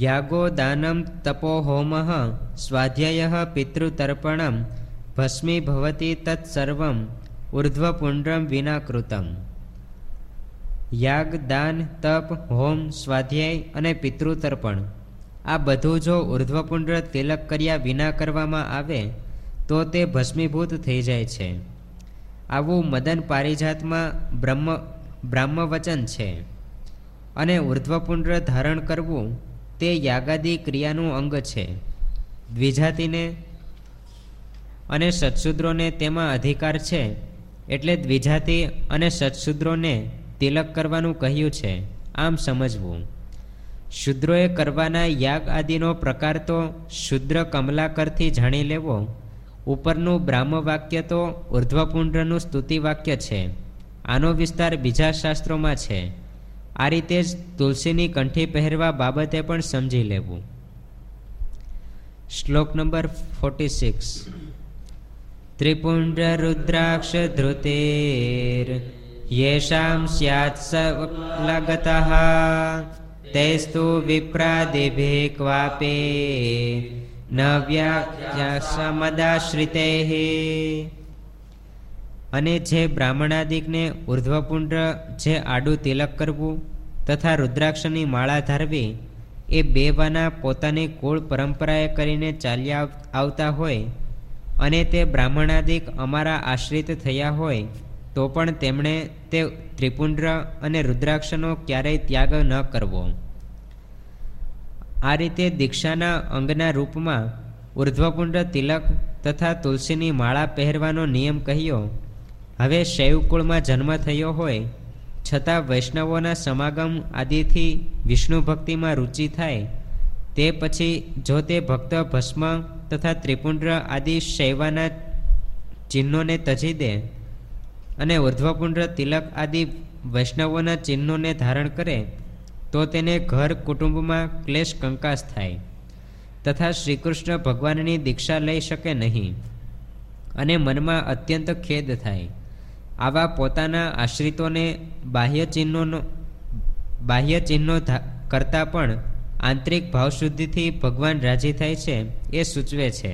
યાગો દાનમ તપો હોમ સ્વાધ્યાય પિતૃતર્પણમ ભસ્મી ભવતી તત્સર્વમ ઉર્ધ્વપુંડ્રમ વિના કૃતમ યાગ, દાન, તપ, હોમ, સ્વાધ્યાય અને પિતૃતર્પણ. આ બધું જો ઉર્ધ્વપુંડ્ર તિલક કર્યા વિના કરવામાં આવે, તો તે ભસ્મીભૂત થઈ જાય છે. આવું મદન પારિજાતમાં બ્રહ્મ, બ્રાહ્મવચન છે. અને ઉર્ધ્વપુંડ્ર ધારણ કરવું તે યાગાદી ક્રિયાનું અંગ છે. દ્વિજાતિને અને સત્સુદ્રોને તેમાં અધિકાર છે. એટલે દ્વિજાતિ અને સત્સુદ્રોને તિલક કરવાનું કહ્યું છે. આમ સમજવું. શુદ્રોએ કરવાના યાગ આદિનો પ્રકાર તો શુદ્ર કમલાકરથી જાણી લેવો ઉપરનું બ્રાહ્મ વાક્ય તો ઉર્ધ્વપુંડ્રનું સ્તુતિ વાક્ય છે. આનો વિસ્તાર બીજા શાસ્ત્રોમાં છે. આ રીતે જ તુલસીની કંઠી પહેરવા બાબતે પણ સમજી લેવું. શ્લોક નંબર ફોર્ટી સિક્સ ત્રિપુંડ રુદ્રાક્ષ ધૃતેર યેષામ સ્યાત સલગત તૈસ્તુ વિપ્રાદિભે ક્વાપે ન વ્યાખ્યાસમદાશ્રિતે અને જે બ્રાહ્મણાદિકને ઉર્ધ્વપુંડ્ર જે આડું તિલક કરવું તથા રુદ્રાક્ષની માળા ધારવી, એ બે વાના પોતાની કુળ પરંપરાએ કરીને ચાલ્યા આવતા હોય અને તે બ્રાહ્મણાદિક અમારા આશ્રિત થયા હોય, તો પણ તેમણે તે ત્રિપુંડ્ર અને રુદ્રાક્ષનો ક્યારેય ત્યાગ ન કરવો. આ રીતે દીક્ષાના અંગના રૂપમાં ઉર્ધ્વપુંડ તિલક તથા તુલસીની માળા પહેરવાનો નિયમ કહ્યો, હવે શૈવકુળમાં જન્મ થયો હોય, છતાં વૈષ્ણવોના સમાગમ આદિથી વિષ્ણુ ભક્તિમાં રુચિ થાય, તે પછી જો તે ભક્ત ભસ્મ તથા ત્રિપુંડ્ર આદિ શૈવાના ચિહ્નોને તજી દે અને ઉર્ધ્વપુંડ્ર તિલક આદિ વૈષ્ણવોના ચિહ્નોને ધારણ કરે તો તેને ઘર કુટુંબમાં ક્લેશ કંકાસ થાય, તથા શ્રીકૃષ્ણ ભગવાનની દીક્ષા લઈ શકે નહીં અને મનમાં અત્યંત ખેદ થાય. આવા પોતાના આશ્રિતોને બાહ્ય ચિહ્નોનો, બાહ્ય ચિહ્નો કરતાં પણ આંતરિક ભાવશુદ્ધિથી ભગવાન રાજી થાય છે એ સૂચવે છે.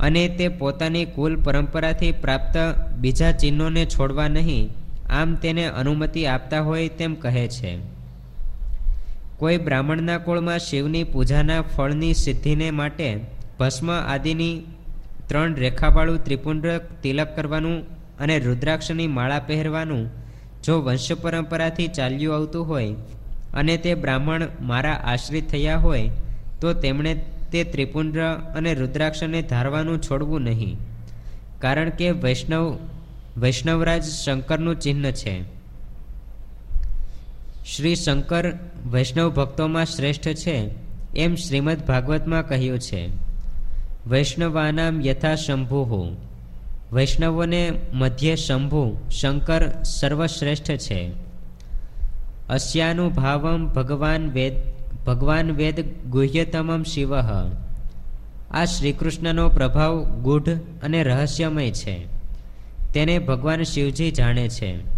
અને તે પોતાની કુલ પરંપરાથી પ્રાપ્ત બીજા ચિહ્નોને છોડવા નહીં, આમ તેને અનુમતિ આપતા હોય તેમ કહે છે. કોઈ બ્રાહ્મણના કુળમાં શિવની પૂજાના ફળની સિદ્ધિને માટે ભસ્મ આદિની ત્રણ રેખાવાળું ત્રિપુંડ તિલક કરવાનું અને રુદ્રાક્ષની માળા પહેરવાનું જો વંશ પરંપરાથી ચાલ્યું આવતું હોય અને તે બ્રાહ્મણ મારા આશ્રિત થયા હોય, તો તેમણે તે ત્રિપુંડ્ર અને રુદ્રાક્ષને ધારવાનું છોડવું નહીં. કારણ કે વૈષ્ણવ, વૈષ્ણવરાજ શંકરનું ચિહ્ન છે. શ્રી શંકર વૈષ્ણવ ભક્તોમાં શ્રેષ્ઠ છે એમ શ્રીમદ ભાગવતમાં કહ્યું છે. વૈષ્ણવાનામ યથા શંભુ. વૈષ્ણવોને મધ્ય શંભુ, શંકર સર્વશ્રેષ્ઠ છે. અસ્યાનુભાવમ ભગવાન વેદ ભગવાન વેદ ગુહ્યતમમ શિવ. આ શ્રીકૃષ્ણનો પ્રભાવ ગૂઢ અને રહસ્યમય છે. તેને ભગવાન શિવજી જાણે છે.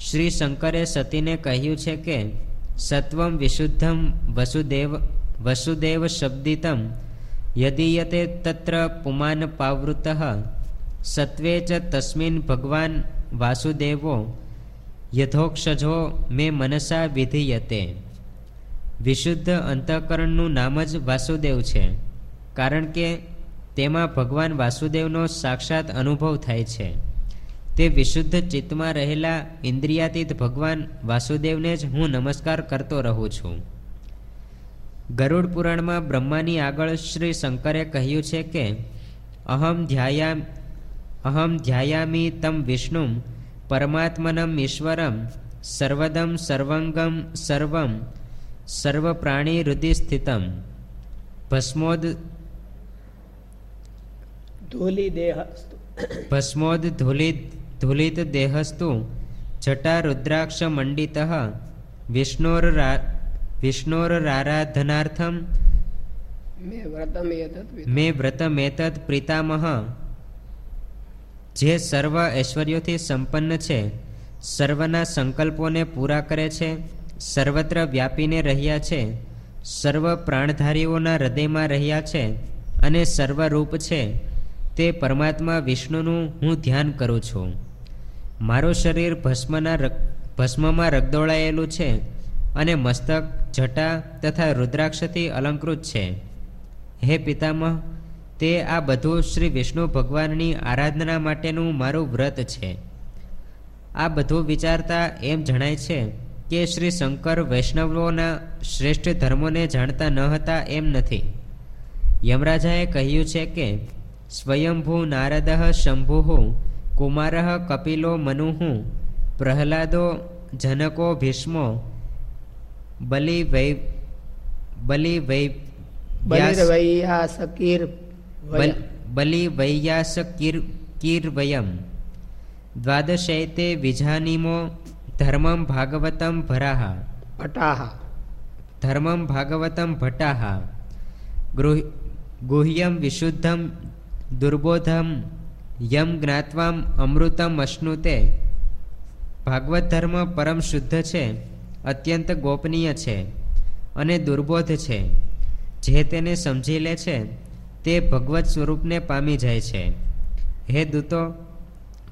શ્રી શંકરે સતીને કહ્યું છે કે, સત્વમ વિશુદ્ધમ વસુદેવ વસુદેવ શબ્દિતમ, યદીયતે તત્ર પુમાન પાવૃત, સત્વે ચ તસ્મિન ભગવાન વાસુદેવો, યથોક્ષજો મેં મનસા વિધિયતે. વિશુદ્ધ અંતઃકરણનું નામ જ વાસુદેવ છે, કારણ કે તેમાં ભગવાન વાસુદેવનો સાક્ષાત અનુભવ થાય છે. તે વિશુદ્ધ ચિત્તમાં રહેલા ઇન્દ્રિયાતીત ભગવાન વાસુદેવને જ હું નમસ્કાર કરતો રહું છું. ગરુડ પુરાણમાં બ્રહ્માની આગળ શ્રી શંકરે કહ્યું છે કે અહમ ધ્યાયા અહમ ધ્યાયામી તમ વિષ્ણુ પરમાત્મનમ ઈશ્વરમ સર્વદમ સર્વંગમ સર્વમ સર્વ પ્રાણી હૃદય સ્થિતમ. ભસ્મોદ ધૂલી દેહ ભસ્મોદ ધૂલિત ધૂલિત દેહસ્તુ જટા રુદ્રાક્ષ મંડિત વિષ્ણોર વિષ્ણોરારાધનાર્થમ મેં વ્રતમ મેં વ્રતમેતદ પ્રિતામહ. જે સર્વ ઐશ્વર્યોથી સંપન્ન છે સર્વના સંકલ્પોને પૂરા કરે છે સર્વત્ર વ્યાપીને રહ્યા છે સર્વ પ્રાણધારીઓના હૃદયમાં રહ્યા છે અને સર્વરૂપ છે. તે પરમાત્મા વિષ્ણુનું હું ધ્યાન કરું છું. મારું શરીર ભસ્મના ભસ્મમાં રગદોળાયેલું છે અને મસ્તક, જટા તથા રુદ્રાક્ષથી અલંકૃત છે. હે પિતામહ, તે આ બધું શ્રી વિષ્ણુ ભગવાનની આરાધના માટેનું મારું વ્રત છે. આ બધું વિચારતા એમ જણાય છે કે શ્રી શંકર વૈષ્ણવોના શ્રેષ્ઠ ધર્મોને જાણતા ન હતા એમ નથી. યમરાજાએ કહ્યું છે કે સ્વયંભૂ નારદ શંભુ કુમાર કપિલો મનુ પ્રહલાદો જનકો ભીષ્મો બલિ વૈ બલિ વૈ બલિ વૈયાસ કીર કીર્વયમ દ્વાદશૈતે વિજાનીમો ધર્મમ ભાગવતમ ભરાહ. ભટાહ. ધર્મમ ભાગવતમ ભટાહ. ગુહ્યમ વિશુદ્ધમ દુર્બોધમ, યમ જ્ઞાત્વામ, અમૃતમ અશ્નુતે. ભાગવત ધર્મ પરમ શુદ્ધ છે, અત્યંત ગોપનીય છે અને દુર્બોધ છે. જે તેને સમજી લે છે, તે ભગવત સ્વરૂપને પામી જાય છે. હે દૂતો,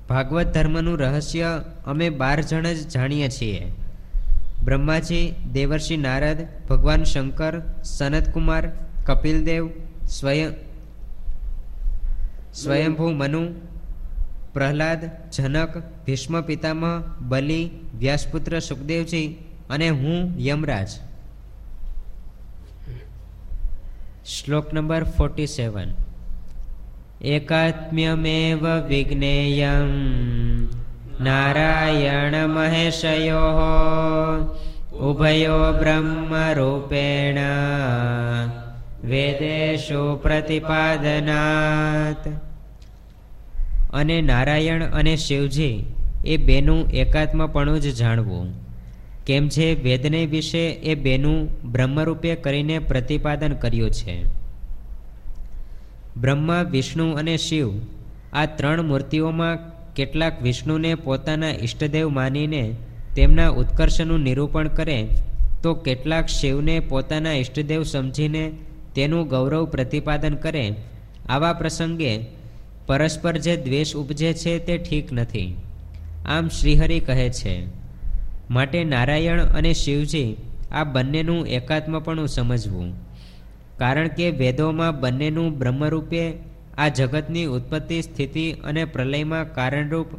ભાગવત ધર્મનું રહસ્ય અમે બાર જણ જ જાણીએ છીએ. બ્રહ્માજી, દેવર્ષિ નારદ, ભગવાન શંકર, સનતકુમાર, કપિલદેવ, સ્વયં સ્વયંભૂ મનુ, પ્રહલાદ, જનક, ભીષ્મ પિતામહ, બલિ, વ્યાસપુત્ર સુખદેવજી અને હું યમરાજ. શ્લોક નંબર ફોર્ટી સેવન એકાત્મ્યમેવ વિજ્ઞેયમ નારાયણમહેશયોः ઉભયો બ્રહ્મરૂપેણ. વેદેશુ પ્રતિપાદનાત. અને નારાયણ અને શિવજી એ બેનું એકાત્મપણું જ જાણવું. કેમ છે વેદને વિશે એ બેનું બ્રહ્મરૂપે કરીને પ્રતિપાદન કર્યું છે. બ્રહ્મા, વિષ્ણુ અને શિવ આ ત્રણ મૂર્તિઓમાં કેટલાક વિષ્ણુને પોતાના ઈષ્ટદેવ માનીને તેમના ઉત્કર્ષનું નિરૂપણ કરે, તો કેટલાક શિવને પોતાના ઈષ્ટદેવ સમજીને તેનું ગૌરવ પ્રતિપાદન કરે, આવા પ્રસંગે પરસ્પર જે દ્વેષ ઉપજે છે તે ઠીક નથી. આમ શ્રીહરિ કહે છે, માટે નારાયણ અને શિવજી આ બંનેનું એકાત્મપણું સમજવું. કારણ કે વેદોમાં બંનેનું બ્રહ્મરૂપે આ જગતની ઉત્પત્તિ, સ્થિતિ અને પ્રલયમાં કારણરૂપ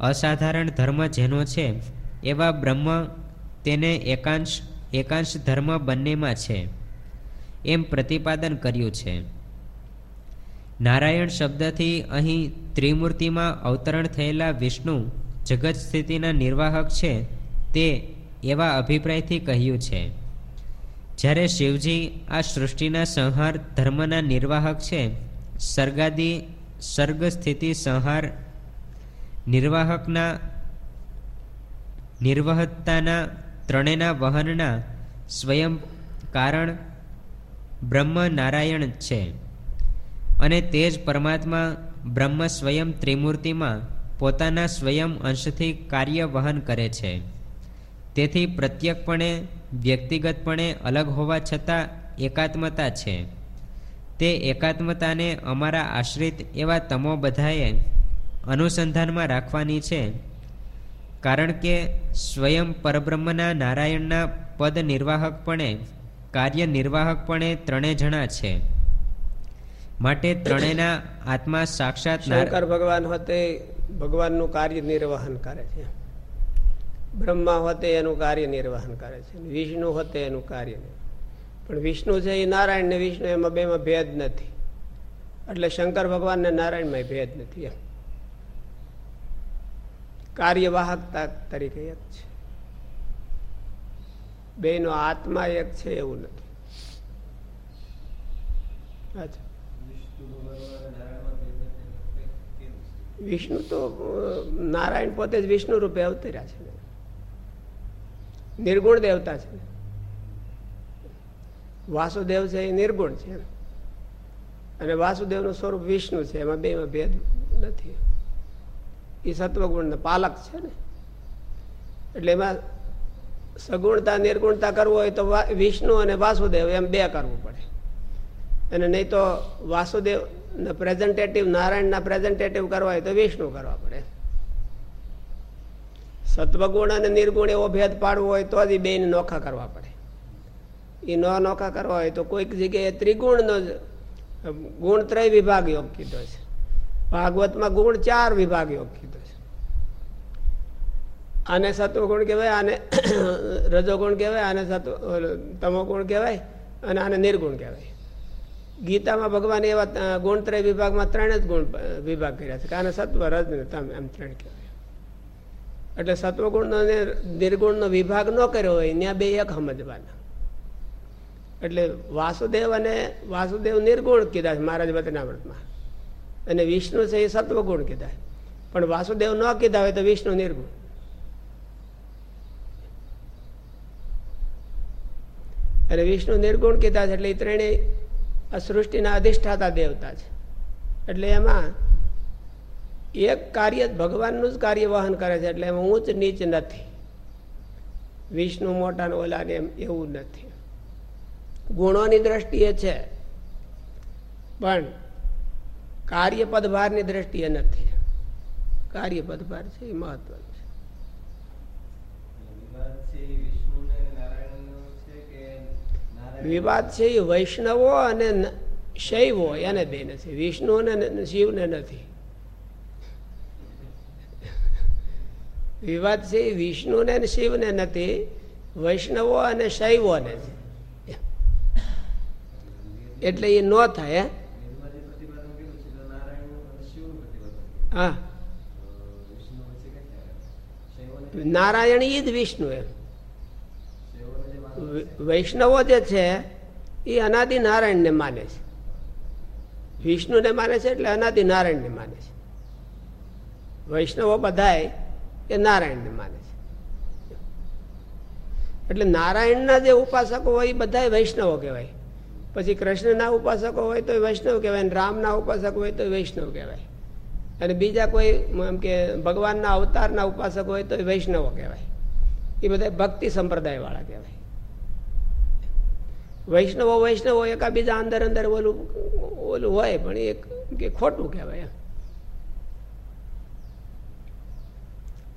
અસાધારણ ધર્મ જેનો છે, એવા બ્રહ્મ તેને એકાંશ એકાંશ ધર્મ બંનેમાં છે. એમ પ્રતિપાદન કર્યું છે. નારાયણ શબ્દથી અહીં ત્રિમૂર્તિમાં અવતરણ થયેલા વિષ્ણુ જગત સ્થિતિના નિર્વાહક છે તે એવા અભિપ્રાયથી કહ્યું છે. જ્યારે શિવજી આ સૃષ્ટિના સંહાર ધર્મના નિર્વાહક છે સર્ગાદી સર્ગ સ્થિતિ સંહાર નિર્વાહકના નિર્વહતાના ત્રણેના વહનના સ્વયં કારણ બ્રહ્મ નારાયણ છે. અને તે જ પરમાત્મા બ્રહ્મ સ્વયં ત્રિમૂર્તિમાં પોતાના સ્વયં અંશથી કાર્ય વહન કરે છે. તેથી પ્રત્યેકપણે વ્યક્તિગતપણે અલગ હોવા છતાં એકાત્મતા છે. તે એકાત્મતાને અમારા આશ્રિત એવા તમો બધાએ અનુસંધાનમાં રાખવાની છે. કારણ કે સ્વયં પરબ્રહ્મના નારાયણના પદ નિર્વાહકપણે કાર્ય ત્રણેય ત્રણે જણા છે. માટે ત્રણેયના આત્મા સાક્ષાત શંકર ભગવાન હોતે ભગવાનનું કાર્ય નિર્વહન કરે છે. બ્રહ્મા હોતે એનું કાર્ય નિર્વહન કરે છે. વિષ્ણુ હોતે એનું કાર્ય પણ વિષ્ણુ છે એ નારાયણ ને વિષ્ણુ એમાં બેમાં ભેદ નથી. એટલે શંકર ભગવાન ને નારાયણમાં ભેદ નથી એમ. કાર્યવાહકતા તરીકે એક છે. બે નો આત્મા એક છે એવું નથી. વિષ્ણુ તો નારાયણ પોતે જ વિષ્ણુ રૂપે અવતર્યા છે. નિર્ગુણ દેવતા છે. વાસુદેવ છે એ નિર્ગુણ છે. અને વાસુદેવનું સ્વરૂપ વિષ્ણુ છે, એમાં બે ભેદ નથી. એ સત્વગુણના પાલક છે ને. એટલે એમાં સગુણતા, નિર્ગુણતા કરવું હોય તો વિષ્ણુ અને વાસુદેવ એમ બે કરવું પડે. અને નહીં તો વાસુદેવ પ્રેઝન્ટેટિવ, નારાયણના પ્રેઝન્ટેટિવ કરવા હોય તો વિષ્ણુ કરવા પડે. સત્વગુણ અને નિર્ગુણ એવો ભેદ પાડવો હોય તો જ બે નોખા કરવા પડે. એ ન નોખા કરવા હોય તો કોઈક જગ્યાએ ત્રિગુણનો ગુણ ત્રય વિભાગ યોગ કીધો છે. ભાગવતમાં ગુણ ચાર વિભાગ યોગ કીધો આને સત્વગુણ કહેવાય? આને રજોગુણ કહેવાય? આને સત્વ તમોગુણ કહેવાય? અને આને નિર્ગુણ કહેવાય. ગીતામાં ભગવાન એવા ગુણત્રય વિભાગમાં ત્રણ જ ગુણ વિભાગ કર્યા છે. કે આને સત્વ રજ ને તમ એમ ત્રણ કહેવાય. એટલે સત્વગુણનો અને નિર્ગુણનો વિભાગ ન કર્યો હોય ત્યાં બે એક સમજવાના. એટલે વાસુદેવ અને વાસુદેવ નિર્ગુણ કીધા છે મહારાજ વતનાવ્રતમાં અને વિષ્ણુ છે એ સત્વગુણ કીધા પણ વાસુદેવ ન કીધા હોય તો વિષ્ણુ નિર્ગુણ. અને વિષ્ણુ નિર્ગુણ કીધા છે એટલે એ ત્રણેય આ સૃષ્ટિના અધિષ્ઠાતા દેવતા છે. એટલે એમાં એક કાર્ય ભગવાનનું જ કાર્ય વહન કરે છે, એટલે એમાં ઊંચ નીચ નથી. વિષ્ણુ મોટા ઓલા ને એમ એવું નથી. ગુણોની દ્રષ્ટિએ છે, પણ કાર્ય પદભારની દ્રષ્ટિએ નથી. કાર્ય પદભાર છે એ મહત્વનું. વિવાદ છે એ વૈષ્ણવો અને શૈવો એને બે છે વિષ્ણુ ને શિવને નથી. વિવાદ છે એ વિષ્ણુ ને શિવને નથી વૈષ્ણવો અને શૈવોને છે. એટલે એ ન થાય હા? નારાયણ ઈ જ વિષ્ણુ એમ. વૈષ્ણવો જે છે, એ અનાદિ નારાયણને માને છે. વિષ્ણુને માને છે એટલે અનાદિ નારાયણને માને છે. વૈષ્ણવો બધાય એ નારાયણને માને છે. એટલે નારાયણના જે ઉપાસકો હોય એ બધા વૈષ્ણવો કહેવાય. પછી કૃષ્ણના ઉપાસકો હોય તો વૈષ્ણવ કહેવાય અને રામના ઉપાસક હોય તો વૈષ્ણવ કહેવાય. અને બીજા કોઈ, એમ કે ભગવાનના અવતારના ઉપાસક હોય તો વૈષ્ણવો કહેવાય. એ બધા ભક્તિ સંપ્રદાય વાળા કહેવાય. વૈષ્ણવો વૈષ્ણવો એકાબીજા અંદર અંદર ઓલું ઓલું હોય, પણ એક કે ખોટું કહેવાય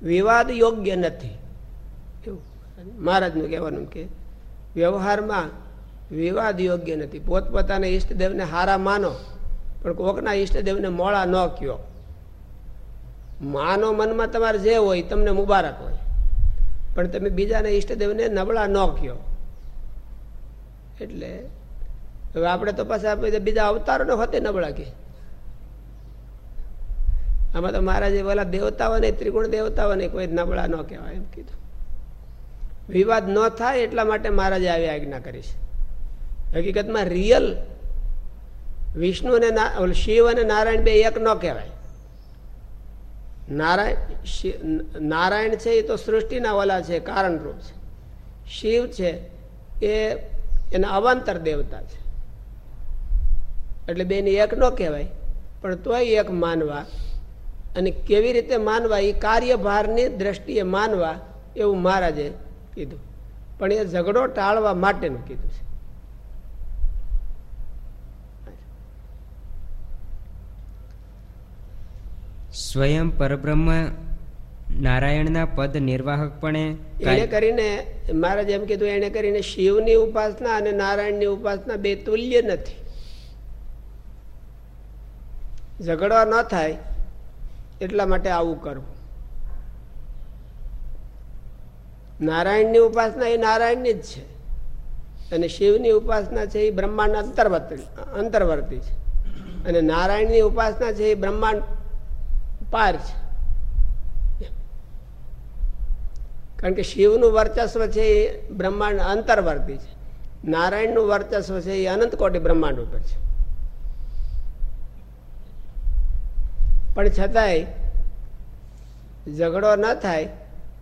વિવાદ યોગ્ય નથી. એવું. મહારાજનું કહેવાનું કે વ્યવહારમાં વિવાદ યોગ્ય નથી. પોતપોતાના ઈષ્ટદેવને હારા માનો, પણ કોકના ઈષ્ટદેવને મોળા ન કયો. માનો મનમાં તમારે જે હોય તમને મુબારક હોય. પણ તમે બીજાના ઈષ્ટદેવને નબળા ન કયો. એટલે હવે આપણે તો પાછા બીજા અવતારોને હોતે નબળા કે આમાં તો મહારાજે પેલા દેવતાઓને ત્રિગુણ દેવતાઓને કોઈ નબળા ન કહેવાય એમ કીધું. વિવાદ ન થાય એટલા માટે મહારાજે આવી આજ્ઞા કરી છે. હકીકતમાં રિયલ વિષ્ણુ અને શિવ અને નારાયણ બે એક ન કહેવાય. નારાયણ નારાયણ છે એ તો સૃષ્ટિના ઓલા છે, કારણરૂપ છે. શિવ છે એ એના અવાંતર દેવતા છે. એટલે બેને એક ન કહેવાય, પણ તોય એક માનવા અને કેવી રીતે માનવા એ કાર્યભારની દ્રષ્ટિએ માનવા એવું મહારાજે કીધું. પણ એ ઝઘડો ટાળવા માટેનું કીધું છે. સ્વયં પરબ્રહ્મ નારાયણના પદ નિર્વાહકપણે એને કરીને મહારાજ એમ કીધું એને કરીને શિવની ઉપાસના અને નારાયણની ઉપાસના બે તુલ્ય નથી. ઝઘડવા ન થાય એટલા માટે આવું કરવું નારાયણની ઉપાસના એ નારાયણની જ છે. અને શિવની ઉપાસના છે એ બ્રહ્માંડ અંતર્વર્તી અંતર્વર્તી છે. અને નારાયણની ઉપાસના છે એ બ્રહ્માંડ પાર છે. કારણ કે શિવનું વર્ચસ્વ છે એ બ્રહ્માંડ અંતર્વર્તી છે. નારાયણનું વર્ચસ્વ છે એ અનંત કોટી બ્રહ્માંડ ઉપર છે. પણ છતાંય ઝઘડો ન થાય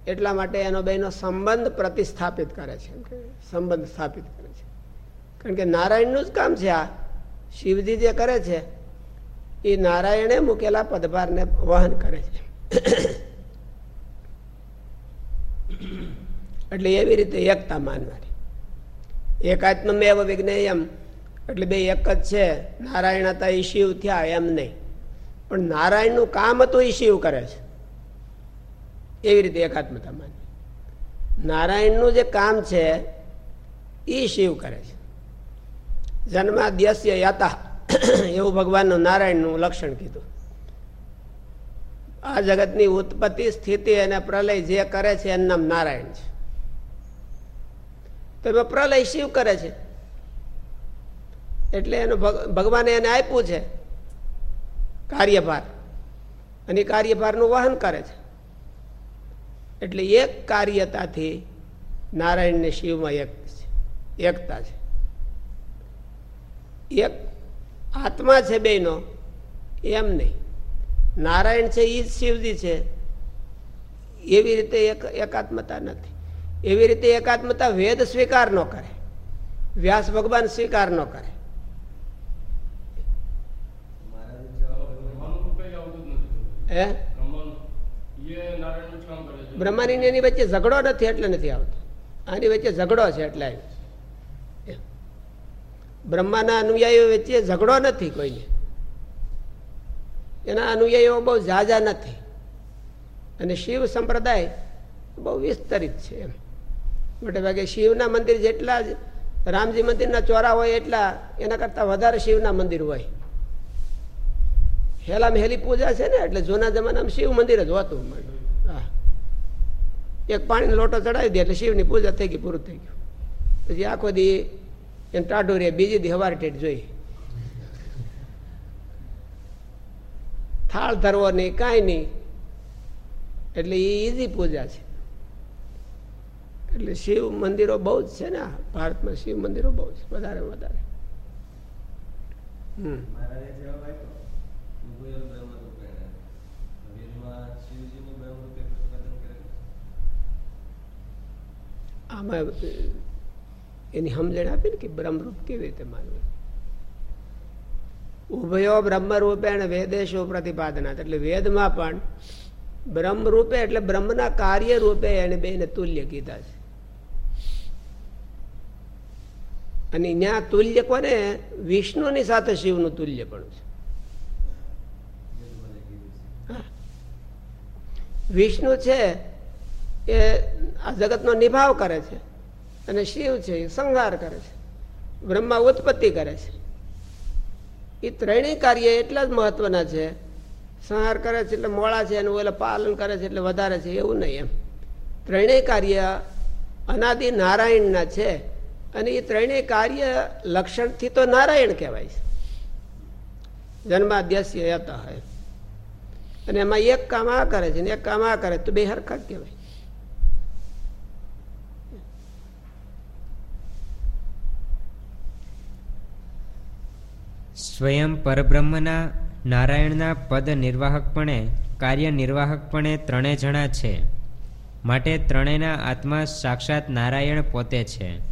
એટલા માટે એનો બેનો સંબંધ પ્રતિસ્થાપિત કરે છે. સંબંધ સ્થાપિત કરે છે. કારણ કે નારાયણનું જ કામ છે આ. શિવજી જે કરે છે, એ નારાયણે મૂકેલા પદભારને વહન કરે છે. એટલે એવી રીતે એકતા માનવાની. એકાત્મમેવ વિજ્ઞેયમ એટલે બે એક જ છે. નારાયણ હતા એ શિવ થયા, એમ નહીં. પણ નારાયણનું કામ હતું એ શિવ કરે છે. એવી રીતે એકાત્મતા માની નારાયણનું જે કામ છે એ શિવ કરે છે. જન્માદ્યસ્ય યાતા, એવું ભગવાનનું નારાયણનું લક્ષણ કીધું. આ જગતની ઉત્પત્તિ, સ્થિતિ અને પ્રલય જે કરે છે, એનું નામ નારાયણ છે. તો પ્રલય શિવ કરે છે. એટલે એનું ભગવાને એને આપ્યું છે કાર્યભાર. અને કાર્યભારનું વહન કરે છે. એટલે એક કાર્યતાથી નારાયણ ને શિવમાં એક છે, એકતા છે. એક આત્મા છે બેનો એમ નહીં. નારાયણ છે એ જ શિવજી છે. એવી રીતે એક એકાત્મતા નથી. એવી રીતે એકાત્મતા વેદ સ્વીકાર ન કરે. વ્યાસ ભગવાન સ્વીકાર ન કરે. બ્રહ્માની એની વચ્ચે ઝઘડો નથી, એટલે નથી આવતો. આની વચ્ચે ઝઘડો છે, એટલે બ્રહ્માના અનુયાયીઓ વચ્ચે ઝઘડો નથી કોઈને. એના અનુયાયીઓ બહુ ઝાઝા નથી. અને શિવ સંપ્રદાય બહુ વિસ્તરિત છે, એમ. મોટે ભાગે શિવના મંદિર જેટલા જ રામજી મંદિરના ચોરા હોય એટલા એના કરતાં વધારે શિવના મંદિર હોય. હેલામ હેલી પૂજા છે ને, એટલે જૂના જમાનામાં શિવ મંદિર જ હોતું હા. એક પાણીનો લોટો ચડાવી દે એટલે શિવની પૂજા થઈ ગઈ, પૂરું થઈ ગયું. પછી આખો દી એને ટાઢું રે, બીજી દી હવાર ટેટ જોઈ. થાળ ધરવો નહીં, કાંઈ નહીં. એટલે એ ઈઝી પૂજા છે. એટલે શિવ મંદિરો બહુ જ છે ને ભારતમાં શિવ મંદિરો બહુ છે, વધારે વધારે. આમાં એની સમજણ આપી ને કે બ્રહ્મરૂપ કેવી રીતે માનવું? ઉભયો બ્રહ્મરૂપે વેદેશો પ્રતિપાદના એટલે વેદમાં પણ બ્રહ્મરૂપે એટલે બ્રહ્મના કાર્ય રૂપે એને બેને તુલ્ય કીધા છે. અને ત્યાં તુલ્ય કોને? વિષ્ણુની સાથે શિવનું તુલ્ય પણ છે. વિષ્ણુ છે એ આ જગતનો નિભાવ કરે છે અને શિવ છે એ સંહાર કરે છે. બ્રહ્મા ઉત્પત્તિ કરે છે. એ ત્રણેય કાર્ય એટલા જ મહત્વના છે. સંહાર કરે છે એટલે મોડા છે અને ઓલા પાલન કરે છે એટલે વધારે છે, એવું નહીં એમ. ત્રણેય કાર્ય અનાદિ નારાયણના છે. અને એ ત્રણેય કાર્ય લક્ષણથી તો નારાયણ કહેવાય છે. જન્માદ્યસ્ય યત અને એમાં એક કામ આ કરે છે ને એક કામ આ કરે તો બે હરખા કહેવાય. સ્વયં પરબ્રહ્મના નારાયણના પદ નિર્વાહકપણે, કાર્ય નિર્વાહકપણે ત્રણે જણા છે. માટે ત્રણેયના આત્મા સાક્ષાત નારાયણ પોતે છે.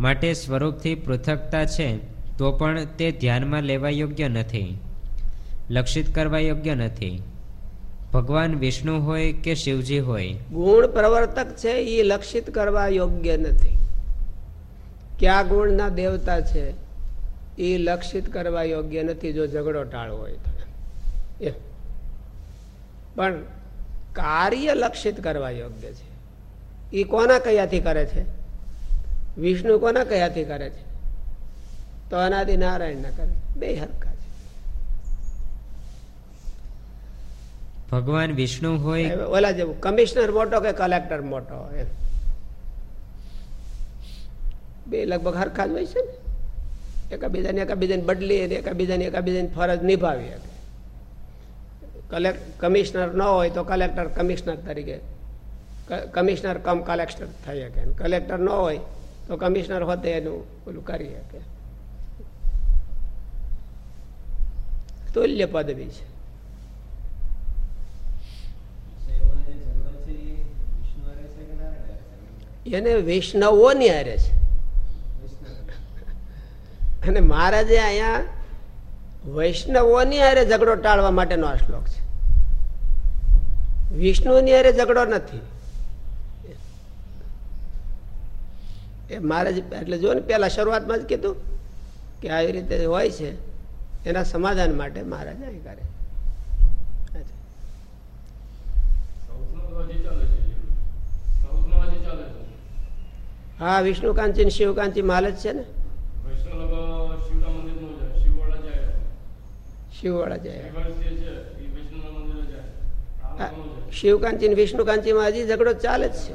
માટે સ્વરૂપથી પૃથકતા છે, તો પણ તે ધ્યાનમાં લેવા યોગ્ય નથી, લક્ષિત કરવા યોગ્ય નથી. ભગવાન વિષ્ણુ હોય કે શિવજી હોય? ગુણ પ્રવર્તક છે એ લક્ષિત કરવા યોગ્ય નથી. કયા ગુણના દેવતા છે એ લક્ષિત કરવા યોગ્ય નથી, જો ઝઘડો ટાળવો હોય તો. પણ કાર્ય લક્ષિત કરવા યોગ્ય છે. એ કોના કયાથી કરે છે? વિષ્ણુ કોના કયાથી કરે છે? તો અનાદિ નારાયણ ના કરે બે હરખા છે. ભગવાન વિષ્ણુ હોય ઓલા જેવું કમિશનર મોટો કે કલેક્ટર મોટો હોય બે લગભગ હરખા જ હોય છે ને. એકાબીજાને એકાબીજાને બદલી અને એકાબીજાને એકાબીજાની ફરજ નિભાવી શકે. કલેક્ટ કમિશનર ન હોય તો કલેક્ટર કમિશનર તરીકે કમિશનર કમ કલેક્ટર થઈ શકે. કલેક્ટર ન હોય તો કમિશનર હોતે એનું ઓલું કરી શકે તુલ્ય પદવી છે એને વૈષ્ણવોની હારે છે અને મહારાજે અહીંયા વૈષ્ણવોની હારે ઝઘડો ટાળવા માટેનો આ શ્લોક છે વિષ્ણુની હારે ઝઘડો નથી એ મહારાજ એટલે જો ને પેલા શરૂઆતમાં જ કીધું કે આવી રીતે હોય છે, એના સમાધાન માટે મહારાજ અહીં કરે. હા વિષ્ણુકાંચી શિવકાંચી માલ જ છે ને? શિવવાળા જાય. શિવકાંચી ને હજી ઝઘડો ચાલે જ છે.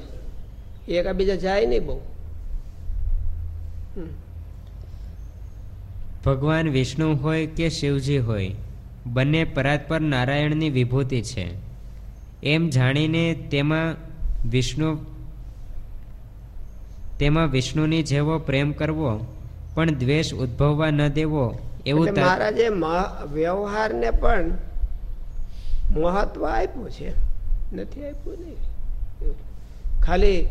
એકાબીજા જાય નહીં બહુ. ભગવાન વિષ્ણુ હોય કે શિવજી હોય બંને પરાત્પર નારાયણની વિભૂતિ છે. એમ જાણીને તેમાં વિષ્ણુ તેમાં વિષ્ણુની જેવો પ્રેમ કરવો પણ દ્વેષ ઉદ્ભવવા ન દેવો એવું મહારાજે વ્યવહારને પણ મહત્વ આપ્યું છે. નથી આપ્યું નહીં ખાલી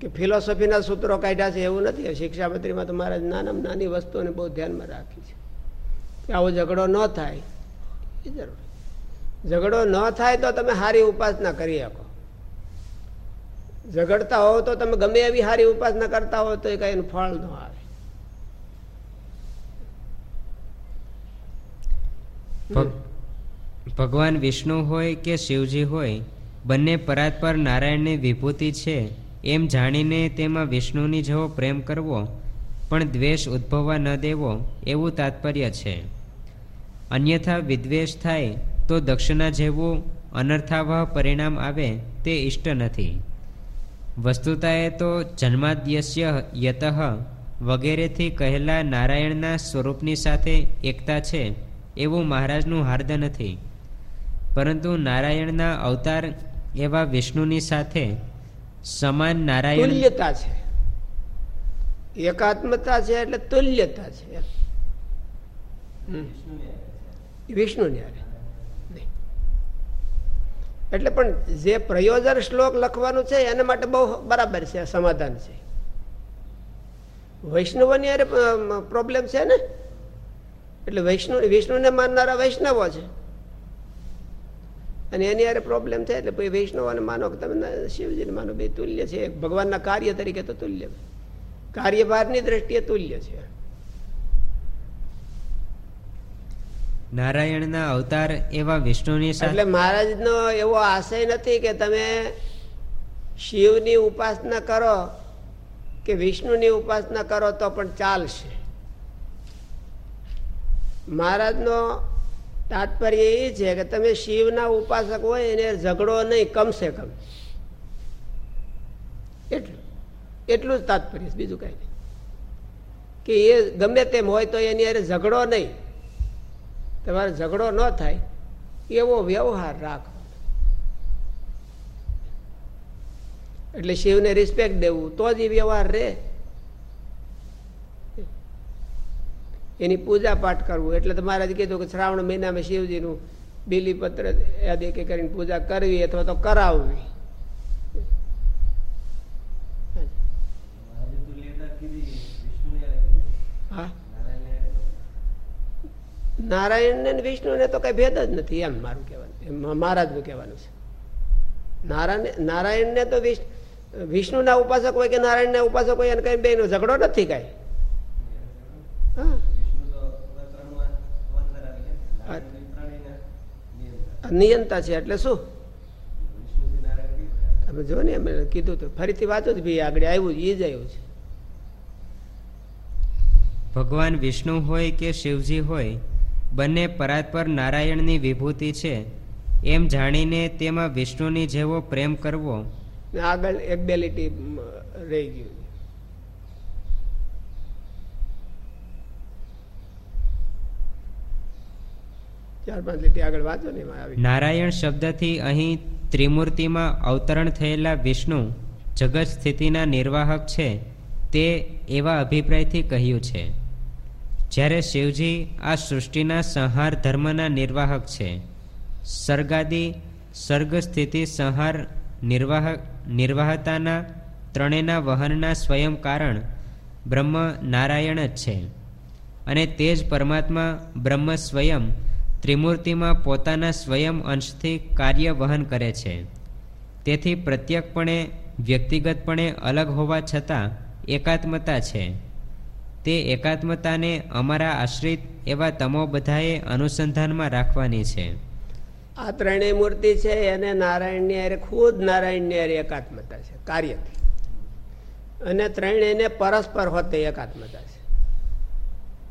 કે ફિલોસોફીના સૂત્રો કાઢ્યા છે એવું નથી. શિક્ષાપત્રીમાં તો મહારાજ નાનામાં નાની વસ્તુઓને બહુ ધ્યાનમાં રાખી છે. કે આવો ઝઘડો ન થાય, એ જરૂર. ઝઘડો ન થાય તો તમે સારી ઉપાસના કરી શકો. ઝઘડતા હોવ તો તમે ગમે એવી સારી ઉપાસના કરતા હો તો એ કઈ ફળ ન આવે. ભગવાન વિષ્ણુ હોય કે શિવજી હોય, બંને પરાત્પર નારાયણની વિભૂતિ છે. એમ જાણીને તેમાં વિષ્ણુની જેવો પ્રેમ કરવો, પણ દ્વેષ ઉદ્ભવવા ન દેવો એવું તાત્પર્ય છે. અન્યથા વિદ્વેષ થાય તો દક્ષિણા જેવું અનર્થાવહ પરિણામ આવે તે ઇષ્ટ નથી. વસ્તુતાએ તો જન્માદ્યસ્ય યત વગેરેથી કહેલા નારાયણના સ્વરૂપની સાથે એકતા છે એવું મહારાજનું હાર્દ નથી. પરંતુ નારાયણના અવતાર એવા વિષ્ણુની સાથે સમાન નારાયણ તુલ્યતા છે. એકાત્મતા છે એટલે તુલ્યતા છે. હમ. વિષ્ણુની હારે એટલે પણ જે પ્રયોજન શ્લોક લખવાનું છે એના માટે બહુ બરાબર છે, સમાધાન છે. વૈષ્ણવની પ્રોબ્લેમ છે ને? એટલે વૈષ્ણવ, વિષ્ણુને માનનારા વૈષ્ણવો છે. અને એની યારે પ્રોબ્લેમ થાય એટલે પછી વૈષ્ણવને માનો કે તમે શિવજીને માનો બે તુલ્ય છે. ભગવાનના કાર્ય તરીકે તો તુલ્ય કાર્યભારની દ્રષ્ટિએ તુલ્ય છે. નારાયણના અવતાર એવા વિષ્ણુની એટલે મહારાજનો એવો આશય નથી કે તમે શિવની ઉપાસના કરો કે વિષ્ણુની ઉપાસના કરો તો પણ ચાલશે. મહારાજનો તાત્પર્ય એ છે કે તમે શિવના ઉપાસક હોય એને ઝઘડો નહીં, કમસે કમ. એટલું એટલું જ તાત્પર્ય બીજું કઈ નહીં. કે એ ગમે તેમ હોય તો એની અરે ઝઘડો નહીં. તમારે ઝઘડો ન થાય, એવો વ્યવહાર રાખો. એટલે શિવને રિસ્પેક્ટ દેવું, તો જ એ વ્યવહાર રહે. એની પૂજા પાઠ કરવું. એટલે તો મહારાજ કીધું કે શ્રાવણ મહિનામાં શિવજીનું બીલીપત્ર યાદી કે કરીને પૂજા કરવી અથવા તો કરાવવી. હા. નારાયણ ને વિષ્ણુ ને તો કઈ ભેદ જ નથી એમ મારું કહેવાનું. મહારાજનું કહેવાનું છે. નારાયણ નારાયણ ને તો વિષ્ણુ ના ઉપાસક હોય કે નારાયણ ના ઉપાસક હોય એને કઈ બે ઝઘડો નથી કઈ. હા. નિયંતા છે એટલે શું? તમે જો ને અમે કીધું તો ફરીથી વાંચો જ ભાઈ આગળ આવ્યું એ જ આવ્યું છે. ભગવાન વિષ્ણુ હોય કે શિવજી હોય બંને પરાત્પર નારાયણની વિભૂતિ છે. એમ જાણીને તેમાં વિષ્ણુની જેવો પ્રેમ કરવો. આગળ એક બે લીટી રહી ગયું ચાર પાંચ લીટી આગળ વાંચો ને આવી. નારાયણ શબ્દથી અહીં ત્રિમૂર્તિમાં અવતરણ થયેલા વિષ્ણુ જગત સ્થિતિના નિર્વાહક છે તે એવા અભિપ્રાયથી કહ્યું છે. જ્યારે શિવજી આ સૃષ્ટિના સંહાર ધર્મના નિર્વાહક છે સર્ગાદી સર્ગ સ્થિતિ સંહાર નિર્વાહક નિર્વાહતાના ત્રણેયના વહનના સ્વયં કારણ બ્રહ્મ નારાયણ જ છે અને તે જ પરમાત્મા બ્રહ્મ સ્વયં ત્રિમૂર્તિમાં પોતાના સ્વયં અંશથી કાર્ય વહન કરે છે. તેથી પ્રત્યેકપણે વ્યક્તિગતપણે અલગ હોવા છતાં એકાત્મતા છે. તે એકાત્મતાને અમારા આશ્રિત એવા તમો બધાએ અનુસંધાનમાં રાખવાની છે. આ ત્રણેય મૂર્તિ છે એને નારાયણની હારે ખુદ નારાયણની હારે એકાત્મતા છે, કાર્યથી. અને ત્રણેયને પરસ્પર હોતે એકાત્મતા છે.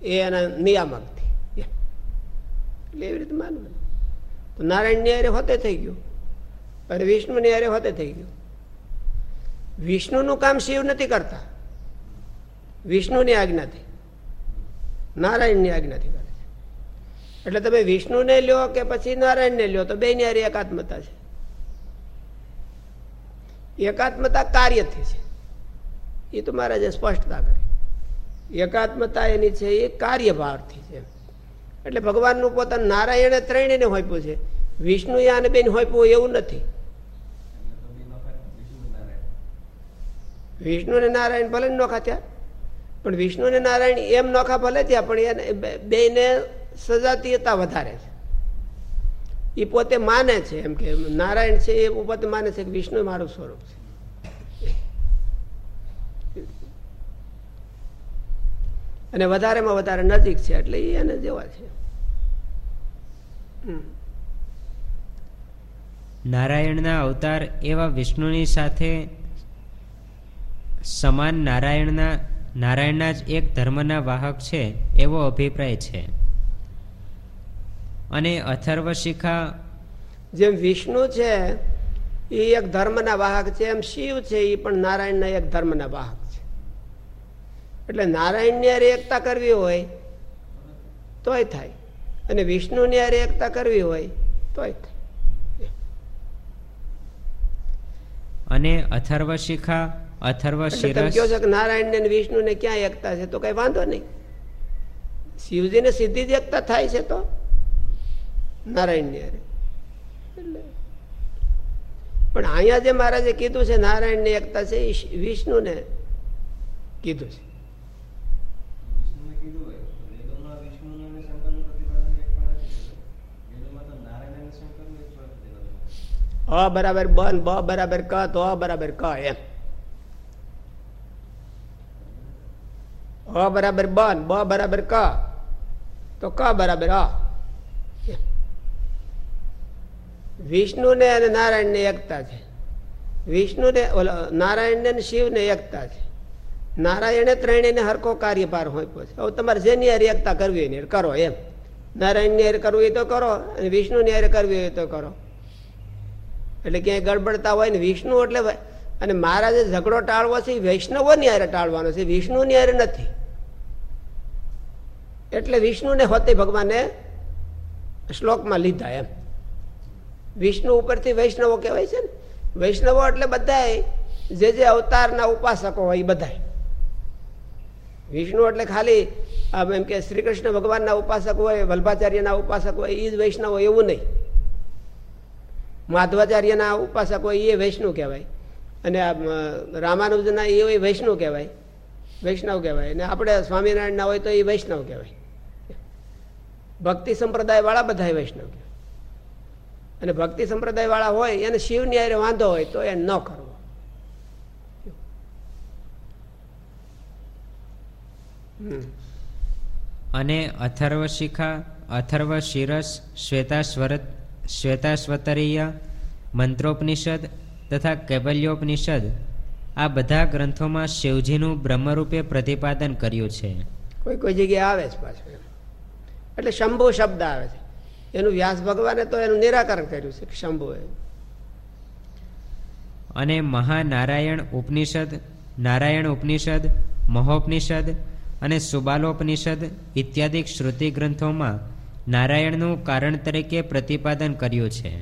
એ એના નિયામકથી. એટલે એવી રીતે માનવું તો નારાયણની હારે હોતે થઈ ગયું. પર વિષ્ણુની હારે હોતે થઈ ગયું. વિષ્ણુનું કામ શિવ નથી કરતા. વિષ્ણુની આજ્ઞાથી નારાયણની આજ્ઞાથી કરે છે. એટલે તમે વિષ્ણુને લ્યો કે પછી નારાયણને લ્યો, તો બે ની એકાત્મતા છે. એકાત્મતા કાર્યથી છે. એ તો મહારાજે સ્પષ્ટતા કરી. એકાત્મતા એની છે એ કાર્યભાવથી છે. એટલે ભગવાનનું પોતાનું નારાયણે ત્રણેયને હોપ્યું છે. વિષ્ણુ આને બેન હોપ્યું એવું નથી. વિષ્ણુ ને નારાયણ ભલે નોખા થયા. પણ વિષ્ણુ ને નારાયણ એમ નોખા ભલે થયા, પણ એને બેને સજાતીયતા વધારે છે. એ પોતે માને છે, એમ કે નારાયણ છે એ પોતે માને છે કે વિષ્ણુ મારું સ્વરૂપ છે. અને વધારેમાં વધારે નજીક છે એટલે એ એને જેવા છે. નારાયણના અવતાર એવા વિષ્ણુની સાથે સમાન નારાયણના નારાયણના જ એક ધર્મના વાહક છે એવો અભિપ્રાય છે. અને અથર્વશિખા જેમ વિષ્ણુ છે એ એક ધર્મના વાહક છે એમ શિવ છે એ પણ નારાયણના એક ધર્મના વાહક એટલે નારાયણની હારે એકતા કરવી હોય તોય થાય. અને વિષ્ણુની હારે એકતા કરવી હોય તોય થાય. અને અથર્વ શિખા અથર્વ કહો છો કે નારાયણ ને વિષ્ણુ ને ક્યાં એકતા છે? તો કઈ વાંધો નહીં. શિવજીને સીધી જ એકતા થાય છે તો? નારાયણની હારે. એટલે. પણ અહીંયા જે મહારાજે કીધું છે નારાયણની એકતા છે એ વિષ્ણુ ને કીધું છે વિષ્ણુએ કીધું હોય વેદોમાં વિષ્ણુનું અને શંકરનું પ્રતિપાદન એક પણ નથી થતું. વેદોમાં તો નારાયણ અને શંકરનું એક પણ પ્રતિપાદન અ બરાબર બન, બ બરાબર ક, તો અ બરાબર ક એમ. અ બરાબર બન, બ બરાબર ક, તો ક બરાબર અ. વિષ્ણુ ને અને નારાયણ ને એકતા છે. વિષ્ણુ ને નારાયણ ને શિવ ને એકતા છે. નારાયણે ત્રણેયને હરખો કાર્યભાર હોય છે. હવે તમારે જેની હારે એકતા કરવી હોય ને કરો એમ. નારાયણની હારે કરવું એ તો કરો, અને વિષ્ણુ ની હારે કરવી હોય તો કરો. એટલે ક્યાંય ગડબડતા હોય ને વિષ્ણુ એટલે અને મહારાજે ઝઘડો ટાળવો છે વૈષ્ણવોની હારે ટાળવાનો છે વિષ્ણુની હારે નથી. એટલે વિષ્ણુને હોતે ભગવાને શ્લોકમાં લીધા એમ. વિષ્ણુ ઉપરથી વૈષ્ણવો કહેવાય છે ને. વૈષ્ણવો એટલે બધાય, જે જે અવતારના ઉપાસકો હોય એ બધાય. વિષ્ણુ એટલે ખાલી એમ કે શ્રી કૃષ્ણ ભગવાનના ઉપાસક હોય, વલ્ભાચાર્યના ઉપાસક હોય, એ જ વૈષ્ણવ, એવું નહીં. માધવાચાર્યના ઉપાસક હોય એ વૈષ્ણવ કહેવાય. અને રામાનુજના એ હોય વૈષ્ણવ કહેવાય. વૈષ્ણવ કહેવાય. અને આપણે સ્વામિનારાયણના હોય તો એ વૈષ્ણવ કહેવાય. ભક્તિ સંપ્રદાયવાળા બધા વૈષ્ણવ કહેવાય. અને ભક્તિ સંપ્રદાયવાળા હોય, એને શિવની હારે વાંધો હોય, તો એ ન કરવો. અને અથર્વ શિખા અથર્વ શિરસ શ્વેતાશ્વર શ્વેતાશ્વતરીય મંત્રોપનિષદ તથા કૈબલ્યોપનિષદ આ બધા ગ્રંથોમાં શિવજીનું બ્રહ્મરૂપે પ્રતિપાદન કર્યું છે. કોઈ કોઈ જગ્યાએ આવે છે પાછું એટલે શંભુ શબ્દ આવે છે. એનું વ્યાસ ભગવાને તો એનું નિરાકરણ કર્યું છે કે શંભુ એ અને મહાનારાયણ ઉપનિષદ નારાયણ ઉપનિષદ મહોપનિષદ અને સુબાલોપનિષદ ઇત્યાદિ શ્રુતિ ગ્રંથોમાં નારાયણનું કારણ તરીકે પ્રતિપાદન કર્યું છે.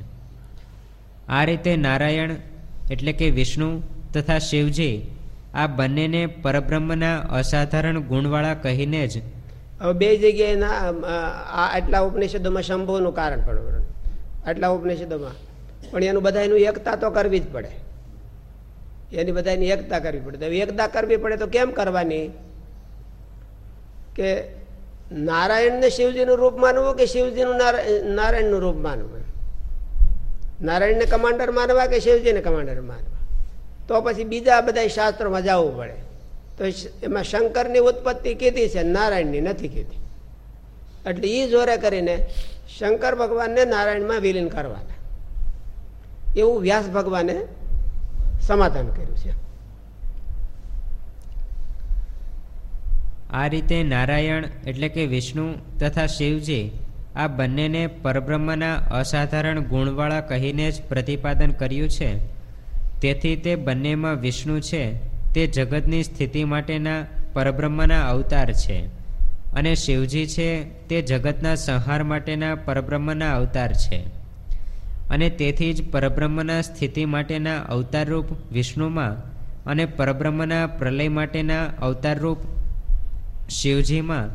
આ રીતે નારાયણ એટલે કે વિષ્ણુ તથા શિવજી આ બંનેને પરબ્રહ્મના અસાધારણ ગુણવાળા કહીને જ બે જગ્યાએ આ આટલા ઉપનિષદોમાં શંભુનું કારણ પણ આટલા ઉપનિષદોમાં. પણ એનું બધાનું એકતા તો કરવી જ પડે. એની બધાની એકતા કરવી પડે. એકતા કરવી પડે તો કેમ કરવાની? કે નારાયણને શિવજીનું રૂપ માનવું કે શિવજીનું નારા- નારાયણનું રૂપ માનવું નારાયણને કમાન્ડર માનવા કે શિવજીને કમાન્ડર માનવા? તો પછી બીજા બધા શાસ્ત્રોમાં જવું પડે. તો એમાં શંકરની ઉત્પત્તિ કીધી છે, નારાયણની નથી કીધી. એટલે એ જોરે કરીને શંકર ભગવાનને નારાયણમાં વિલીન કરવાના. એવું વ્યાસ ભગવાને સમાધાન કર્યું છે. આ રીતે નારાયણ એટલે કે વિષ્ણુ તથા શિવજી આ બંનેને પરબ્રહ્મના અસાધારણ ગુણવાળા કહીને જ પ્રતિપાદન કર્યું છે. તેથી તે બંનેમાં વિષ્ણુ છે. તે જગતની સ્થિતિ માટેના પરબ્રહ્મના અવતાર છે. અને શિવજી છે તે જગતના સંહાર માટેના પરબ્રહ્મના અવતાર છે. અને તેથી જ પરબ્રહ્મના સ્થિતિ માટેના અવતારરૂપ વિષ્ણુમાં અને પરબ્રહ્મના પ્રલય માટેના અવતારરૂપ શિવજીમાં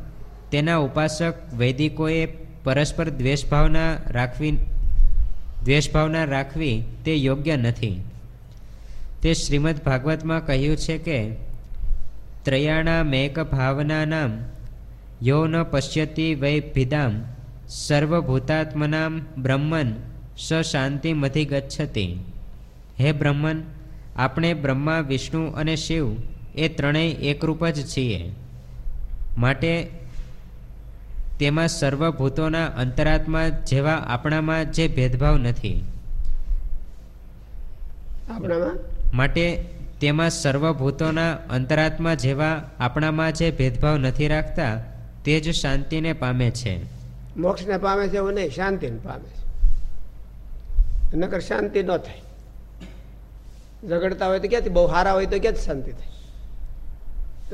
તેના ઉપાસક વૈદિકોએ પરસ્પર દ્વેષભાવના રાખવી દ્વેષભાવના રાખવી તે યોગ્ય નથી. તે શ્રીમદ ભાગવતમાં કહ્યું છે કે, ત્રયાણા મેક ભાવનાનામ, યો ન પશ્યતિ વૈ ભિદામ, સર્વભૂતાત્મનામ બ્રહ્મન સ શાંતિમધિ ગચ્છતિ. હે બ્રહ્મન, આપણે બ્રહ્મા, વિષ્ણુ અને શિવ એ ત્રણેય એકરૂપ જ છીએ. માટે તેમાં સર્વભૂતોના અંતરાત્મા જેવા આપણામાં જે ભેદભાવ નથી. આપણામાં? માટે તેમાં સર્વભૂતોના અંતરાત્મા જેવા આપણામાં જે ભેદભાવ નથી રાખતા તે જ શાંતિને પામે છે. મોક્ષને પામે છે એવું નહીં શાંતિને પામે છે. નકર શાંતિ ન થાય. ઝઘડતા હોય તો ક્યાંથી? બહુ સારા હોય તો ક્યાંથી શાંતિ થાય?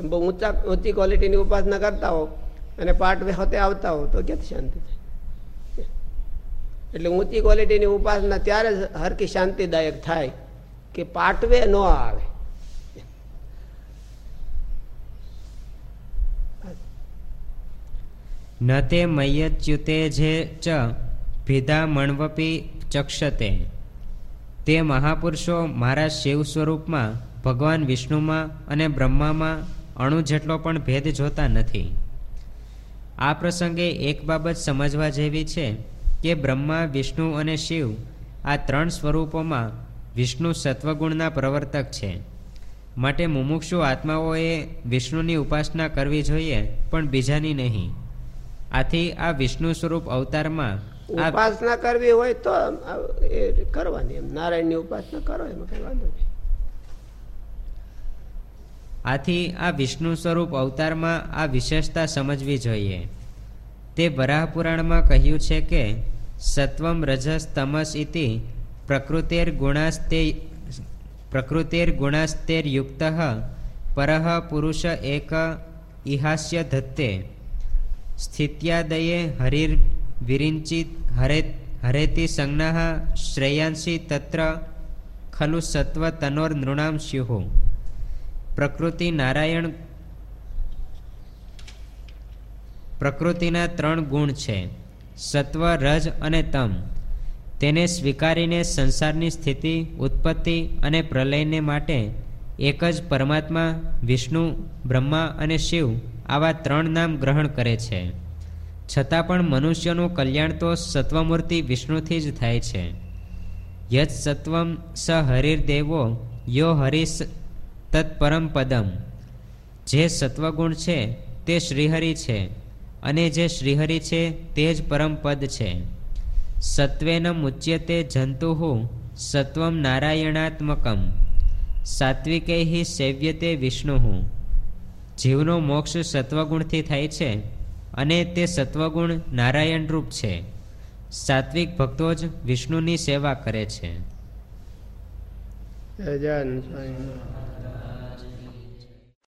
બહુ ઊંચા, ઊંચી ક્વોલિટીની ઉપાસના કરતા હો અને પાઠ વખતે આવતા હો તો ક્યાંથી શાંતિ થાય? એટલે ઊંચી ક્વોલિટીની ઉપાસના ત્યારે જ હરકી શાંતિદાયક થાય કે પાટવે ન આવે. ન તે મય્યચ્યુતે જે ચ ભીધા મણવપી ચક્ષતે. તે મહાપુરુષો મારા શિવ સ્વરૂપમાં, ભગવાન વિષ્ણુમાં અને બ્રહ્મામાં અણુ જેટલો પણ ભેદ જોતા નથી. આ પ્રસંગે એક બાબત સમજવા જેવી છે કે બ્રહ્મા, વિષ્ણુ અને શિવ આ ત્રણ સ્વરૂપોમાં વિષ્ણુ સત્વગુણના પ્રવર્તક છે. માટે મુમુક્ષુ આત્માઓએ વિષ્ણુની ઉપાસના કરવી જોઈએ, પણ બીજાની નહીં. આથી આ વિષ્ણુ સ્વરૂપ અવતારમાં ઉપાસના કરવી હોય તો કરવાની એમ. નારાયણની ઉપાસના કરો એમાં, કઈ વાંધો નહીં. આથી આ વિષ્ણુ સ્વરૂપ અવતારમાં આ વિશેષતા સમજવી જોઈએ. તે વરાહ પુરાણમાં કહ્યું છે કે, સત્વમ રજસ તમસ ઇતિ પ્રકૃતેર ગુણાસ્તે પ્રકૃતેર ગુણાસ્તેર યુક્ત પરહ પુરુષ એક ઇહાસ્ય ધત્તે સ્થિત્યાદયે હરિર વિરિંચિત હરે હરેતિ સંજ્ઞા શ્રેયાંસી તત્ર ખલુ સત્વ તનોર નૃણામ સ્યુઃ પ્રકૃતિ નારાયણ પ્રકૃતિના ત્રણ ગુણ છે. સત્વ, રજ અને તમ. તેને સ્વીકારીને સંસારની સ્થિતિ, ઉત્પત્તિ અને પ્રલયને માટે એક જ પરમાત્મા, વિષ્ણુ, બ્રહ્મા અને શિવ આવા ત્રણ નામ ગ્રહણ કરે છે. છતાં પણ મનુષ્યનું કલ્યાણ તો સત્વમૂર્તિ વિષ્ણુથી જ થાય છે. યજ સત્વમ સ હરિર્દેવો, યો હરિસ તત્પરમ પદમ જે સત્વગુણ છે તે શ્રીહરિ છે અને જે શ્રીહરિ છે, તે જ પરમ પદ છે। સત્વેન મુચ્યતે જંતુ, સત્વમ નારાયણાત્મકમ। સાત્વિકે સેવ્યતે વિષ્ણુ। જીવનો મોક્ષ સત્વગુણથી થાય છે, અને તે સત્વગુણ નારાયણ રૂપ છે। સાત્વિક ભક્તો જ વિષ્ણુની સેવા કરે છે।